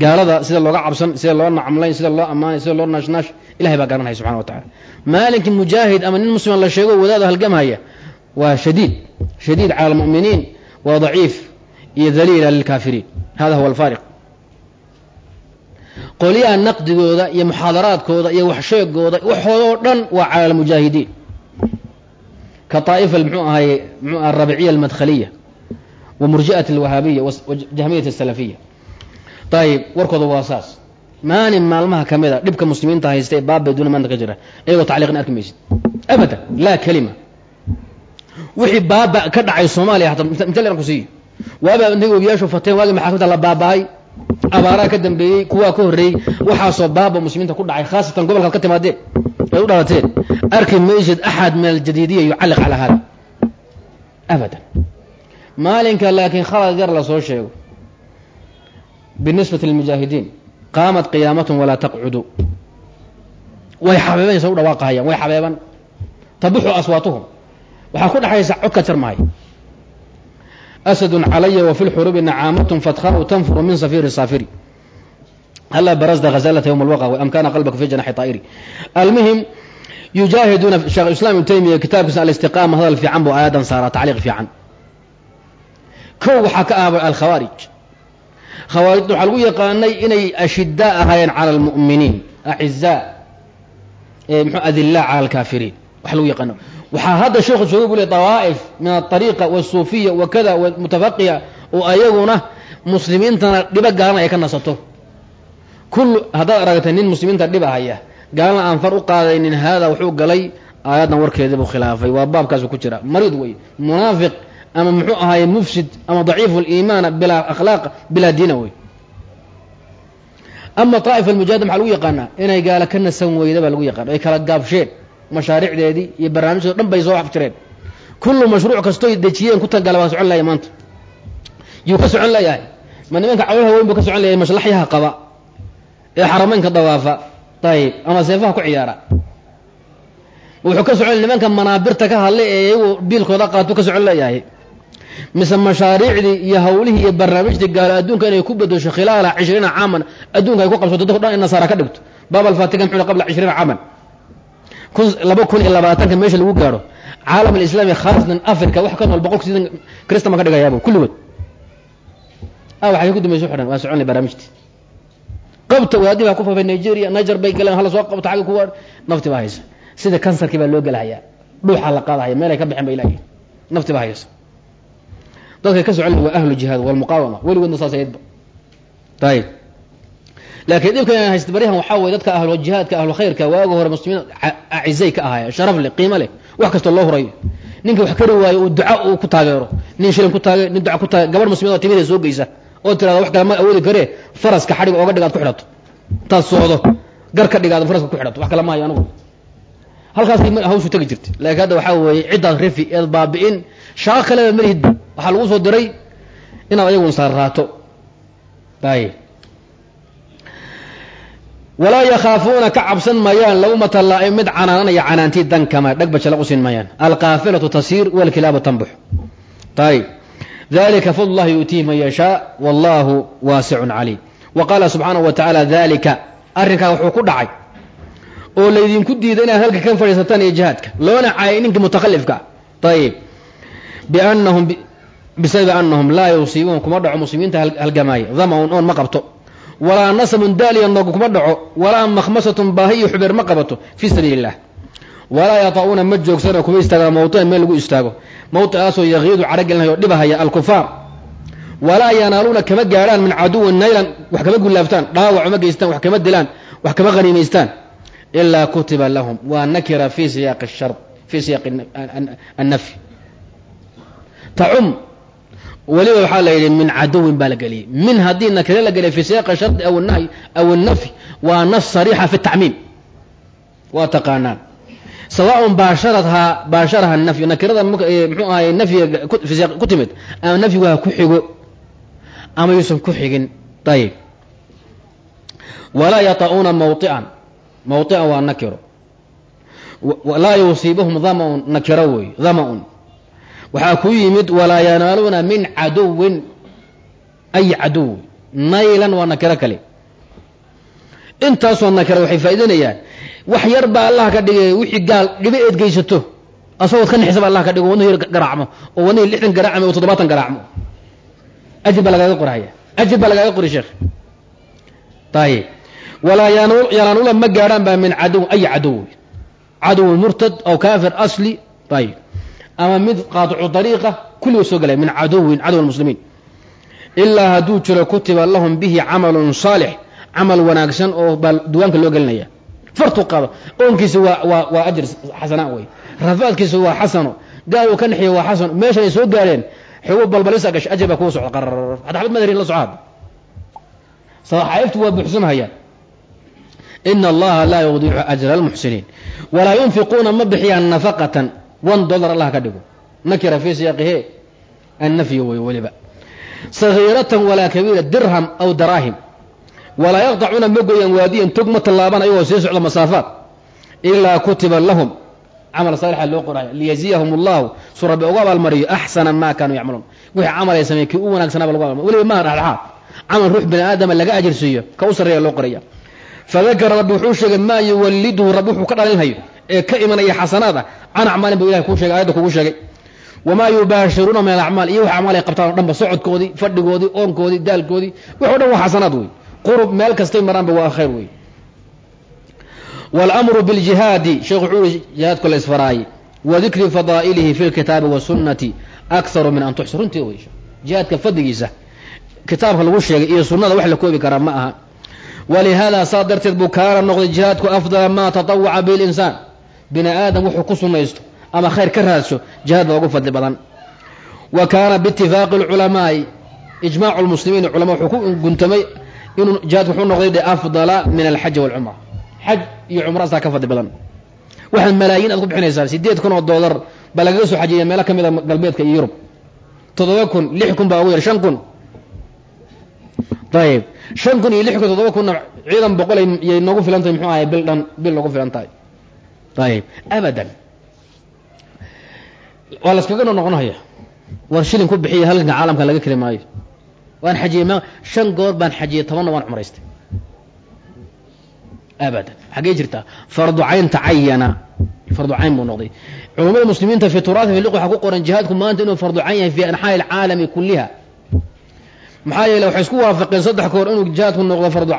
gaalada sida looga cabsan sida loo nacmlayn sida loo ammaanay sida loo naashnaash ilahay baa garanaya subxana wa tacala maalinkii mujaahid ama nin muslima la sheego wadaado halgamhaya waa shadiid. Shadiid cala almu'miniin waa daciif iyo daliila lilkaafiriin hada huwa alfaariq qolyaha naqdigooda iyo muxaadaraadkooda iyo waxsheegooda waxoodoo dhan waa cala almujaahidiin ka طaa'ifa ahay mxuu aha arabiciya almadkhaliya wa murji'at alwahaabiya wajahmiyat asalafiya ayib warkooda waa saas. Maalin maalmaha ka mid a dhibka muslimiinta haysta ee baabay duna maanta ka jira iyagoo tacliiqin arki maysid. Abadan laa kelima wixii baaba ka dhacay soomaaliya hataa mithal aan ku siiyo waaba intay webiyaashu fateen waagii maxaakamta la baabahay abaaraa ka dambeeyey kuwaa ka horreeyey waxaasoo baaba muslimiinta ku dhacay khaasatan gobolkaad ka timaadeen. Ay u dhalateen. Arki maysid axad min aljadiidiya yucalliq calaa hada abadan. Maalinka laakiin khalad yar la soo sheego. Binisbati lilmujaahidiin qaamat qiyaamatun walaa taqcudu. Way xabeebanaysa u dhawaaqahayaan. Way xabeeban. Tabuxu aswaatuhum. Waxaa ku dhexaysa cod ka asadun calaya wafi lxurubi nacaamatun fatkhau tanfuru min safiri saafiri hla barazda hazalata ywm alwaqa amkana qalbaka fi janaxi طaa'iri almuhim yujaahiduuna sheekh islam ibn taymiya kitaabkiisa alistiqaama hadal fiican buu aayadan saaraa tacliiq fiican kow waxaa ka aaba alkhawaarij khawaarijta waxaa lagu yaqaanay inay ashidaa ahaayeen cala almu'miniin acizaa mxu adilaa cala alkaafiriin wax lagu yaqaano waxaa hadda sheekhu jooga bu le dawaa'if min aariiqa wasuufiya wa kada mutafaqiya oo ayaguna muslimiintana dhibo gaalana ay ka nasato. Kullu haddaad aragtay nin muslimiinta dhibahaya gaalana aan far u qaadaynin haada wuxuu galay aayaddan warkeedii buu khilaafay waa baabkaasu ku jira mariid wey munaafiq ama muxuu ahaaye mufsid ama daciifu liimaana bilaa akhlaaq bilaa diina wey ama طaa'ifa almujaahida maxaa lagu yaqaanaa? Inay gaala ka nasan weyda baa lagu yaqana ay kala gaabsheen mashaariicdeedii iyo barnaamijdeed dhan bay soo afjireen kullu mashruuc kastoy dejiyeen ku tagala waa socon laya maanta. Yuu ka socon leeyahay ma nimanka cawlaha weyn buu ka socon leeyahay maslaxyaha qaba. Ee xarameynka dawaafa ayib ama seefaha ku ciyaara. Wuxuu ka socon nimanka manaabirta ka hadlay ee iyagu biilkooda qaatuu ka socon leeyahay mise mashaariicdii iyo hawlihii iyo barnaamijtii gaalo adduunka inay ku bedesho khilaala cishriina caaman adduunka ay ku qabsato dadko dhan in nasaara ka dhigto. Baab alfatika muxuu qabla cishriina caaman laba meesha lagu gaadho caalam alislaami khaasatan africa wax ka nool boqolka sidan kristan baan ka dhigayaaba kulligood ah waxay ku dambaysa xidhan waa soconay barnaamijtii qabta waadi baa ku fafay nigeria niger bay galeen hala soo qabto xagga kuwa nafti baa haysa. Sida kansarkii baa loo gelahayaa dhuuxaa la qaadahaya meelay ka baxeen ba ilaahi nafti baa haysa. Dadka ka socon waa ahlu jihaad walmuqaawama weligoodna saas ayib laakiin dhibka inaan haysta baryahan waxaa weye dadka ahlu jihaadka ahlu khayrka waaga hore muslimiin acizay ka ahaaya sharaf leh qiimo leh wax kastoo loo hurayo. Ninka wax kari waayo uu duca uu ku taageero. Nin shilin ku taage nin duca ku taage gabar muslimiin oo timida soo geysa oo tirada wax kale ma awoodi karee faraska xadhig ooga dhig ku xidhato. Intaad socdo. Gar ka dhig aad faraska ku xidhato. Wax kale maayo anugu. Halkaas hawshu tegi jirta laakiin hadda waxaa weeye ciddaad rifi eed baabi'in shaqo kaleba malihidba waxaa lagu soo diray inaad ayagun saarraato ay walaa yakhaafuuna ka cabsan mayaan lawmata laa-im mid canaananaya canaantii dankama dhegba jala usin mayaan. Alkaafilatu tasiir walkilaabu tanbux ayb dalika fadl llahi yuutiihi man yashaa wallahu waasicun caliim. Wa qaala subxaanahu wa tacaala dalika arrinkaa wuxuu ku dhacay oo laydinku diiday inaad halka ka fadhiisataan iyo jihaadka loona caayay ninka mutakalifka. Ayib biannahum bisababi annahum laa yusiibuun kuma dhaco muslimiinta halgamaaya dama-un oon ma walaa nasabun daaliya noog kuma dhaco walaa makhmasatun baahi iyo xubeer ma qabato fii sabiili illah walaa yata'uuna ma joogsano kuma istaagaan mawdican meel lagu istaago mawdicaasoo yakiidu caragelinhayo dhibahaya alkufaar walaa yanaaluuna kama gaadhaan min caduwin naylan wax kama gullaaftaan dhaawac ma geystaan wax kama dilaan wax kama haniimaystaan ilaa kutiba lahum waa nakira fi siyaaqi shar fi siyaaqi annafyi tacum weliba waxaa la yidhi min caduwin baa la geliyey. Min haddii nakire la geliya fi siyaaqi shardi aw nahyi aw annafy waa nas sariixa fi tacmiim. Waa taqaanaan. Sawaaun baasharathaa baasharaha nafyu nakirada muxuu ahay nafyiga siyaq ku timid ama nafyigu ha ku xigo ama yuusan ku xigin. Ayib walaa yata'uuna mawdican mawdican waa nakiro. Laa yusiibuhum damaun nakiro wey dama-un waxaa ku yimid walaa yanaaluuna min caduwin ay caduw naylan waa nakiro kale. Intaasoo nakiro waxay faa'idaynayaan wax yar baa allah ka dhigay wixii gaal dhibo eed geysato asagood ka nixisaba allah ka dhigo wadnuhu garaacmo oo wadnihii lixdan garaacmo oo toddobaatan garaacmo. Ajir baa lagaaga qorhaya ajir baa lagaaga qori sheekh. Ayib walaa yanaanuuna ma gaadhaan baa min cadow ay cadow cadow murtad aw kaafir asli ayib ama mid qaaticu dariiqa kulligood soo galay min cadowin cadow muslimiin. Ilaa hadduu jiro kutiba lahum bihi camalun saalix camal wanaagsan oo baa duwaanka loo gelinaya. Fartu qaba. Oonkiisa waa waa ajir xasana wey rafaadkiisa waa xasano. Gaal ka naxiya waa xasano meeshan ay soo gaareen xugu balbalisa gashay. Ajir baa kuwa socda. Qarar hadda xabad madarin la socaad saxaa'ibtu waa buuxsamhayaan ina allaha laa yudiicu ajra almuxsiniin. Walaa yunfiquuna ma bixiyaan nafaqatan one dollar allah ka dhigo. Nakira fii siyaaqihe annafyi wey weliba sagiiratan walaa kabiira dirham aw daraahim. Walaa yaqطacuuna ma goyaan waadiyan tog ma tallaabaan ayagoo sii socda masaafaat ilaa kutiba lahum. Camal saalixa loo qoraya liyaziyahum allahu. Su rabbi uga abaalmariyo axsana ma kaanuu yacmaluun. Wixii camal ay sameyen kii u wanaagsanaba lagu abaalmariyo. Weliba maha dhexdhexaad camal ruux bani aadama laga ajir siiyo ka u sarreeya loo qoraya fadakara rabbi wuxuu sheegay maa yuwalliduhu rabbi wuxuu ka dhalinhayo ee ka imanaya xasanaad ah can acmaalin buu ilahay kuu shegay ayadda kugu sheegay wamaa yubaashiruuna min alacmaal iyo wax acmaal ay qabtaan o dhanba socodkoodii fadhigoodii oonkoodii daalkoodii wax o dhan waa xasanaad wey qurub meel kastay maraanba waa khayr wey wاlأmru bاljihaadi sheekh wuxuu ui jihaadku la isfaraaye wa dikri fadaa'ilihi fi اlkitaabi wالsunati akharu min an tuxsar runtii wey jihaadka fadligiisa kitaabka lagu sheegay iyo sunada wax la koobi karaa ma aha walihaada saa darteed buu kaana noqday jihaadku afdala ma taطawaca bihi اlinsaan bini aadam wuxuu ku sunaysto ama khayr ka raadso jihaad baa ugu fadli badan. Wa kaana biitifaaqi اlculamaa'i ijmaacu lmuslimiin culama wuxuu ku guntamay inuu jihaadku wuxuu noqday de afdala min alxaji walcumra. Xaj iyo cumra asaa ka fadli badan. Waxaad malaayiin aad ku bixinaysaa sideed kun oo doolar baa lagaga soo xajiya meelo ka mid a galbeedka iyo yurub. Toddoba kun lix kun baa ugu yar shan kun. Ayib shan kun iyo lix kun toddoba kunna ciidan boqol yay noogu filan muxuu ahay bil dhan bil noogu filan ayib abadan waa laskaga no war shilin ku bixiya halganka caalamka laga keli maayo waan xajiyey m shan goor baan xajiyey tobanna waan cumraystay abadan xaggee jirtaa fardu tacayana fardu buu noqday culamada muslimiinta fi turaati fiq waxaa ku qoran jihaadku maanta inuu fardu yahay fi anxaa'i alcaalami kulliha maxaa yeele waxay isku waafaqeen saddex koor inuu jihaadku noqdo fardu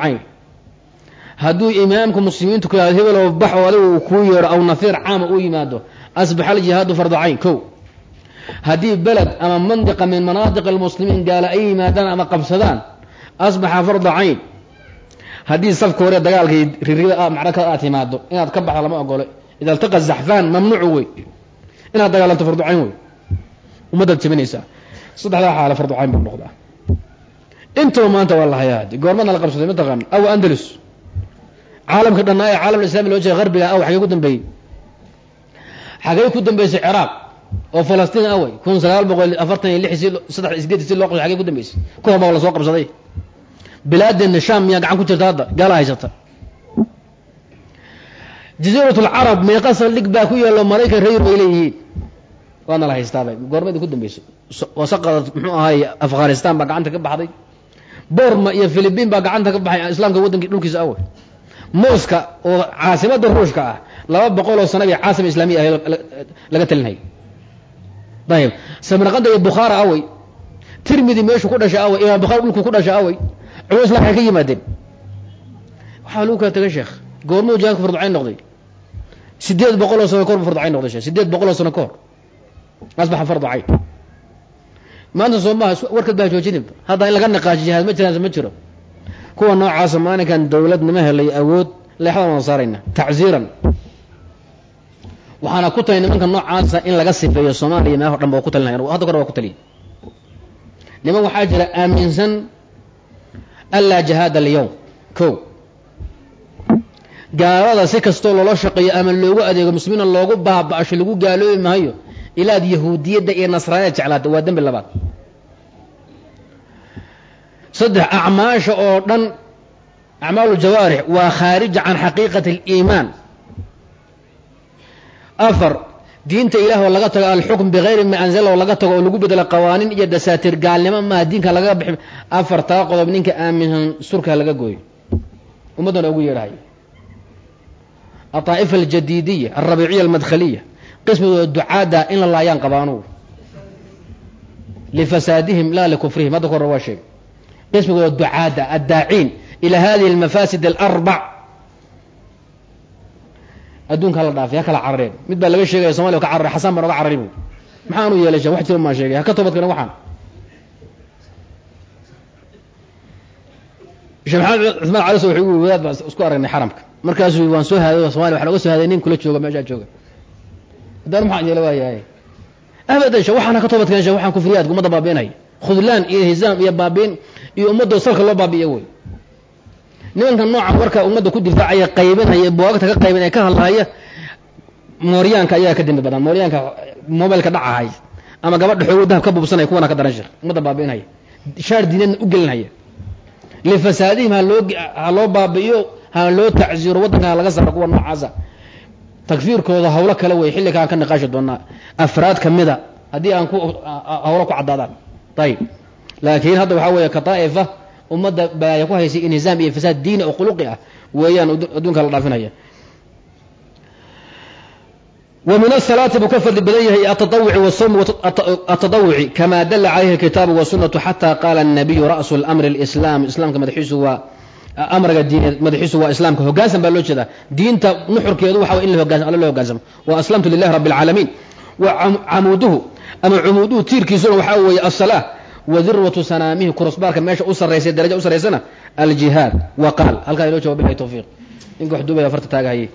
hadduu imaamka muslimiintu ku yahado hebel oo bax oo adigu uu kuu yeedho aw nafiir caama uu yimaado asbaxa aljihaadu fardu cayn ko haddii beled ama mandiqa min manaadiq almuslimiin gaala ay yimaadaan ama qabsadaan asbaxa farda cayn. Haddii safka hore dagaalkii ririda macrakada aad timaado inaad ka baxdo lama ogolo ida zaxfaan mamnuucu wey. Inaad dagaalanto fardu wey. Ummaddaad jabinaysaa saddexdaa xaale fardu buu noqdaa. Intaba maanta waa la hayaa goormadna la qabsaday mataqaan aw andalus caalamka dhannaa ee caalam islami loo jeeda harbiga aw xagee ku dambeeyey. Xagee ku dambeysay ciraaq oo falastiin awey kun sagaal boqol afartan iyo lix si saddex sideed si loo qabsay xagee ku dambeysay. Ka hor baa la soo qabsaday. Bilaadeena sham miyaa gacan ku jirta hadda? Gaala haysata. Jaziirat lcarab meeqa saldhig baa ku yaalo maraykan reer bay leeyihiin. Waana la haystaabay. Goormadii ku dambeysay. Wasaqada muxuu ahaay afghanistan baa gacanta ka baxday. Borma iyo philibiin baa gacanta ka baxay islaamka waddankii dhulkiisa awey mooska oo caasimada ruushka ah laba boqol oo sana bay caasim islaamiya ahay laga talinhay ayib samarqanda iyo bukhaara awey tirmidi meeshu ku dhashay awey imaam bukhari dhulku ku dhashay awey islam waxay ka yimaadeen. Waxaa lagu kala tegay sheekh goormuu jihaadku farducayn noqday? Sideed boqol oo sano kahor bu farducayn noqday sheekh sideed boqol oo sano ka hor asbaxa fardu cayn. Maanta soo warkad baa joojinin hadda in laga niqaasho jihaad ma jiraan ma jiro kuwa noocaasa maalinkan dawladnima helay awood leexdan waan saarayna tacziiran waxaana ku tali nimanka noocaasa in laga sifeeyo soomaaliya meelaho dhan ba ku talinaya hadda kore waa ku taliya. Niman waxaa jira aaminsan anlaa jihaada alyawm. Ko gaalada si kastoo loola shaqeeyo ama loogu adeego muslimiina loogu baaba-asho lagu gaaloobi maayo ilaad yahuudiyadda iyo nasraaniyada jeclaata waa dembi labaad saddex acmaasha oo dhan acmaalu jawaarix waa khaarija can xaqiiqati aliimaan. Afar diinta ilaah oo laga tago alxukm bigayri ma anzala oo laga tago oo lagu bedelo qawaaniin iyo dasaatiir gaalnimo maaha diinka lagaga bixi. Afartaa qodob ninka aaminsan surka laga gooyo. Ummaddana ugu yeedhahay aطaa'ifa aljadiidiya alrabiiciya almadkhaliya qismigooda ducaada in la laayaan qabaanugu lifasaadihim laa likufrihim hadda ka hore waa sheegay qismigooda ducaada addaaciin. Ila hadihi almafaasid alarbac. Adduunka hala dhaafay ha kala carareen. Mid baa laga sheegaya somaliya ka cararay xasan baan oga carari bu maxaanu yeelay wax jira maa sheegay. Ha ka toobadkeen waxaan. Sheekh maxamed cusmaan caliso wuxuu ui wadaad baan isku aragnay xaramka. Markaasuu waan soo haaday somalia waxaan oga soo haaday nin kula jooga meeshaa jooga. Haddana maxaan yeela waayahay abadan she waxaana ka toobadkeen she waxaan kufriyaadka ummadda baabiinay khudlaan iyo hizaam iyo baabiin iyo ummadda salka loo baabi'iyo wey. Nimanka noocan warka ummadda ku difaacaya qaybinaya buwaagta ka qaybinaya ka hadlahaya mooryaanka ayaa ka dembi badan. Mooryaanka mobilka dhacahay ama gabadha xoogo dahab ka bubsanaya kuwana ka daran sheekh ummadda baabi'inaya. Shaar diinadna u gelinhaya lifasaadihim haloo ha loo baabi'iyo ha loo tacsiiro waddanka ha laga saaro kuwa noocaasa. Takfiirkooda hawlo kale wey xilli kaan ka niqaashi doonaa. Afraad kamida haddii aan ku hawlo ku caddaadaan. Ayib laakiin hadda waxaa weeye ka daa'ifa ummadda balaaya ku haysay inhizaam iyo fasaad diini oo khuluqi ah weeyaan adduunka la dhaafinaya. Wa min aalaati buu ka fadli badan yahay ataawi wsm atadawuci kama dala calayhi kitaabu wasunnatu xataa qaala anabiyu ra'su mri lislaam islaamka madaxiisu waa amriga diineed madaxiisu waa islaamka hogaansan baa loo jeedaa. Diinta nuxurkeedu waxa in alla la hoggaansamo wa aslamtu lilahi rabbi اlcaalamiin wa camuuduhu ama cumuuduhu tiirkiisuna waxaa weeye asala wadirwatu sanaamihi kurusbaarka meesha u sarraysay daraja u sarraysana aljihaad wa qaal halkaa inoo jawab bilahi tawfiiq ninka wax duubaya farta taagahayay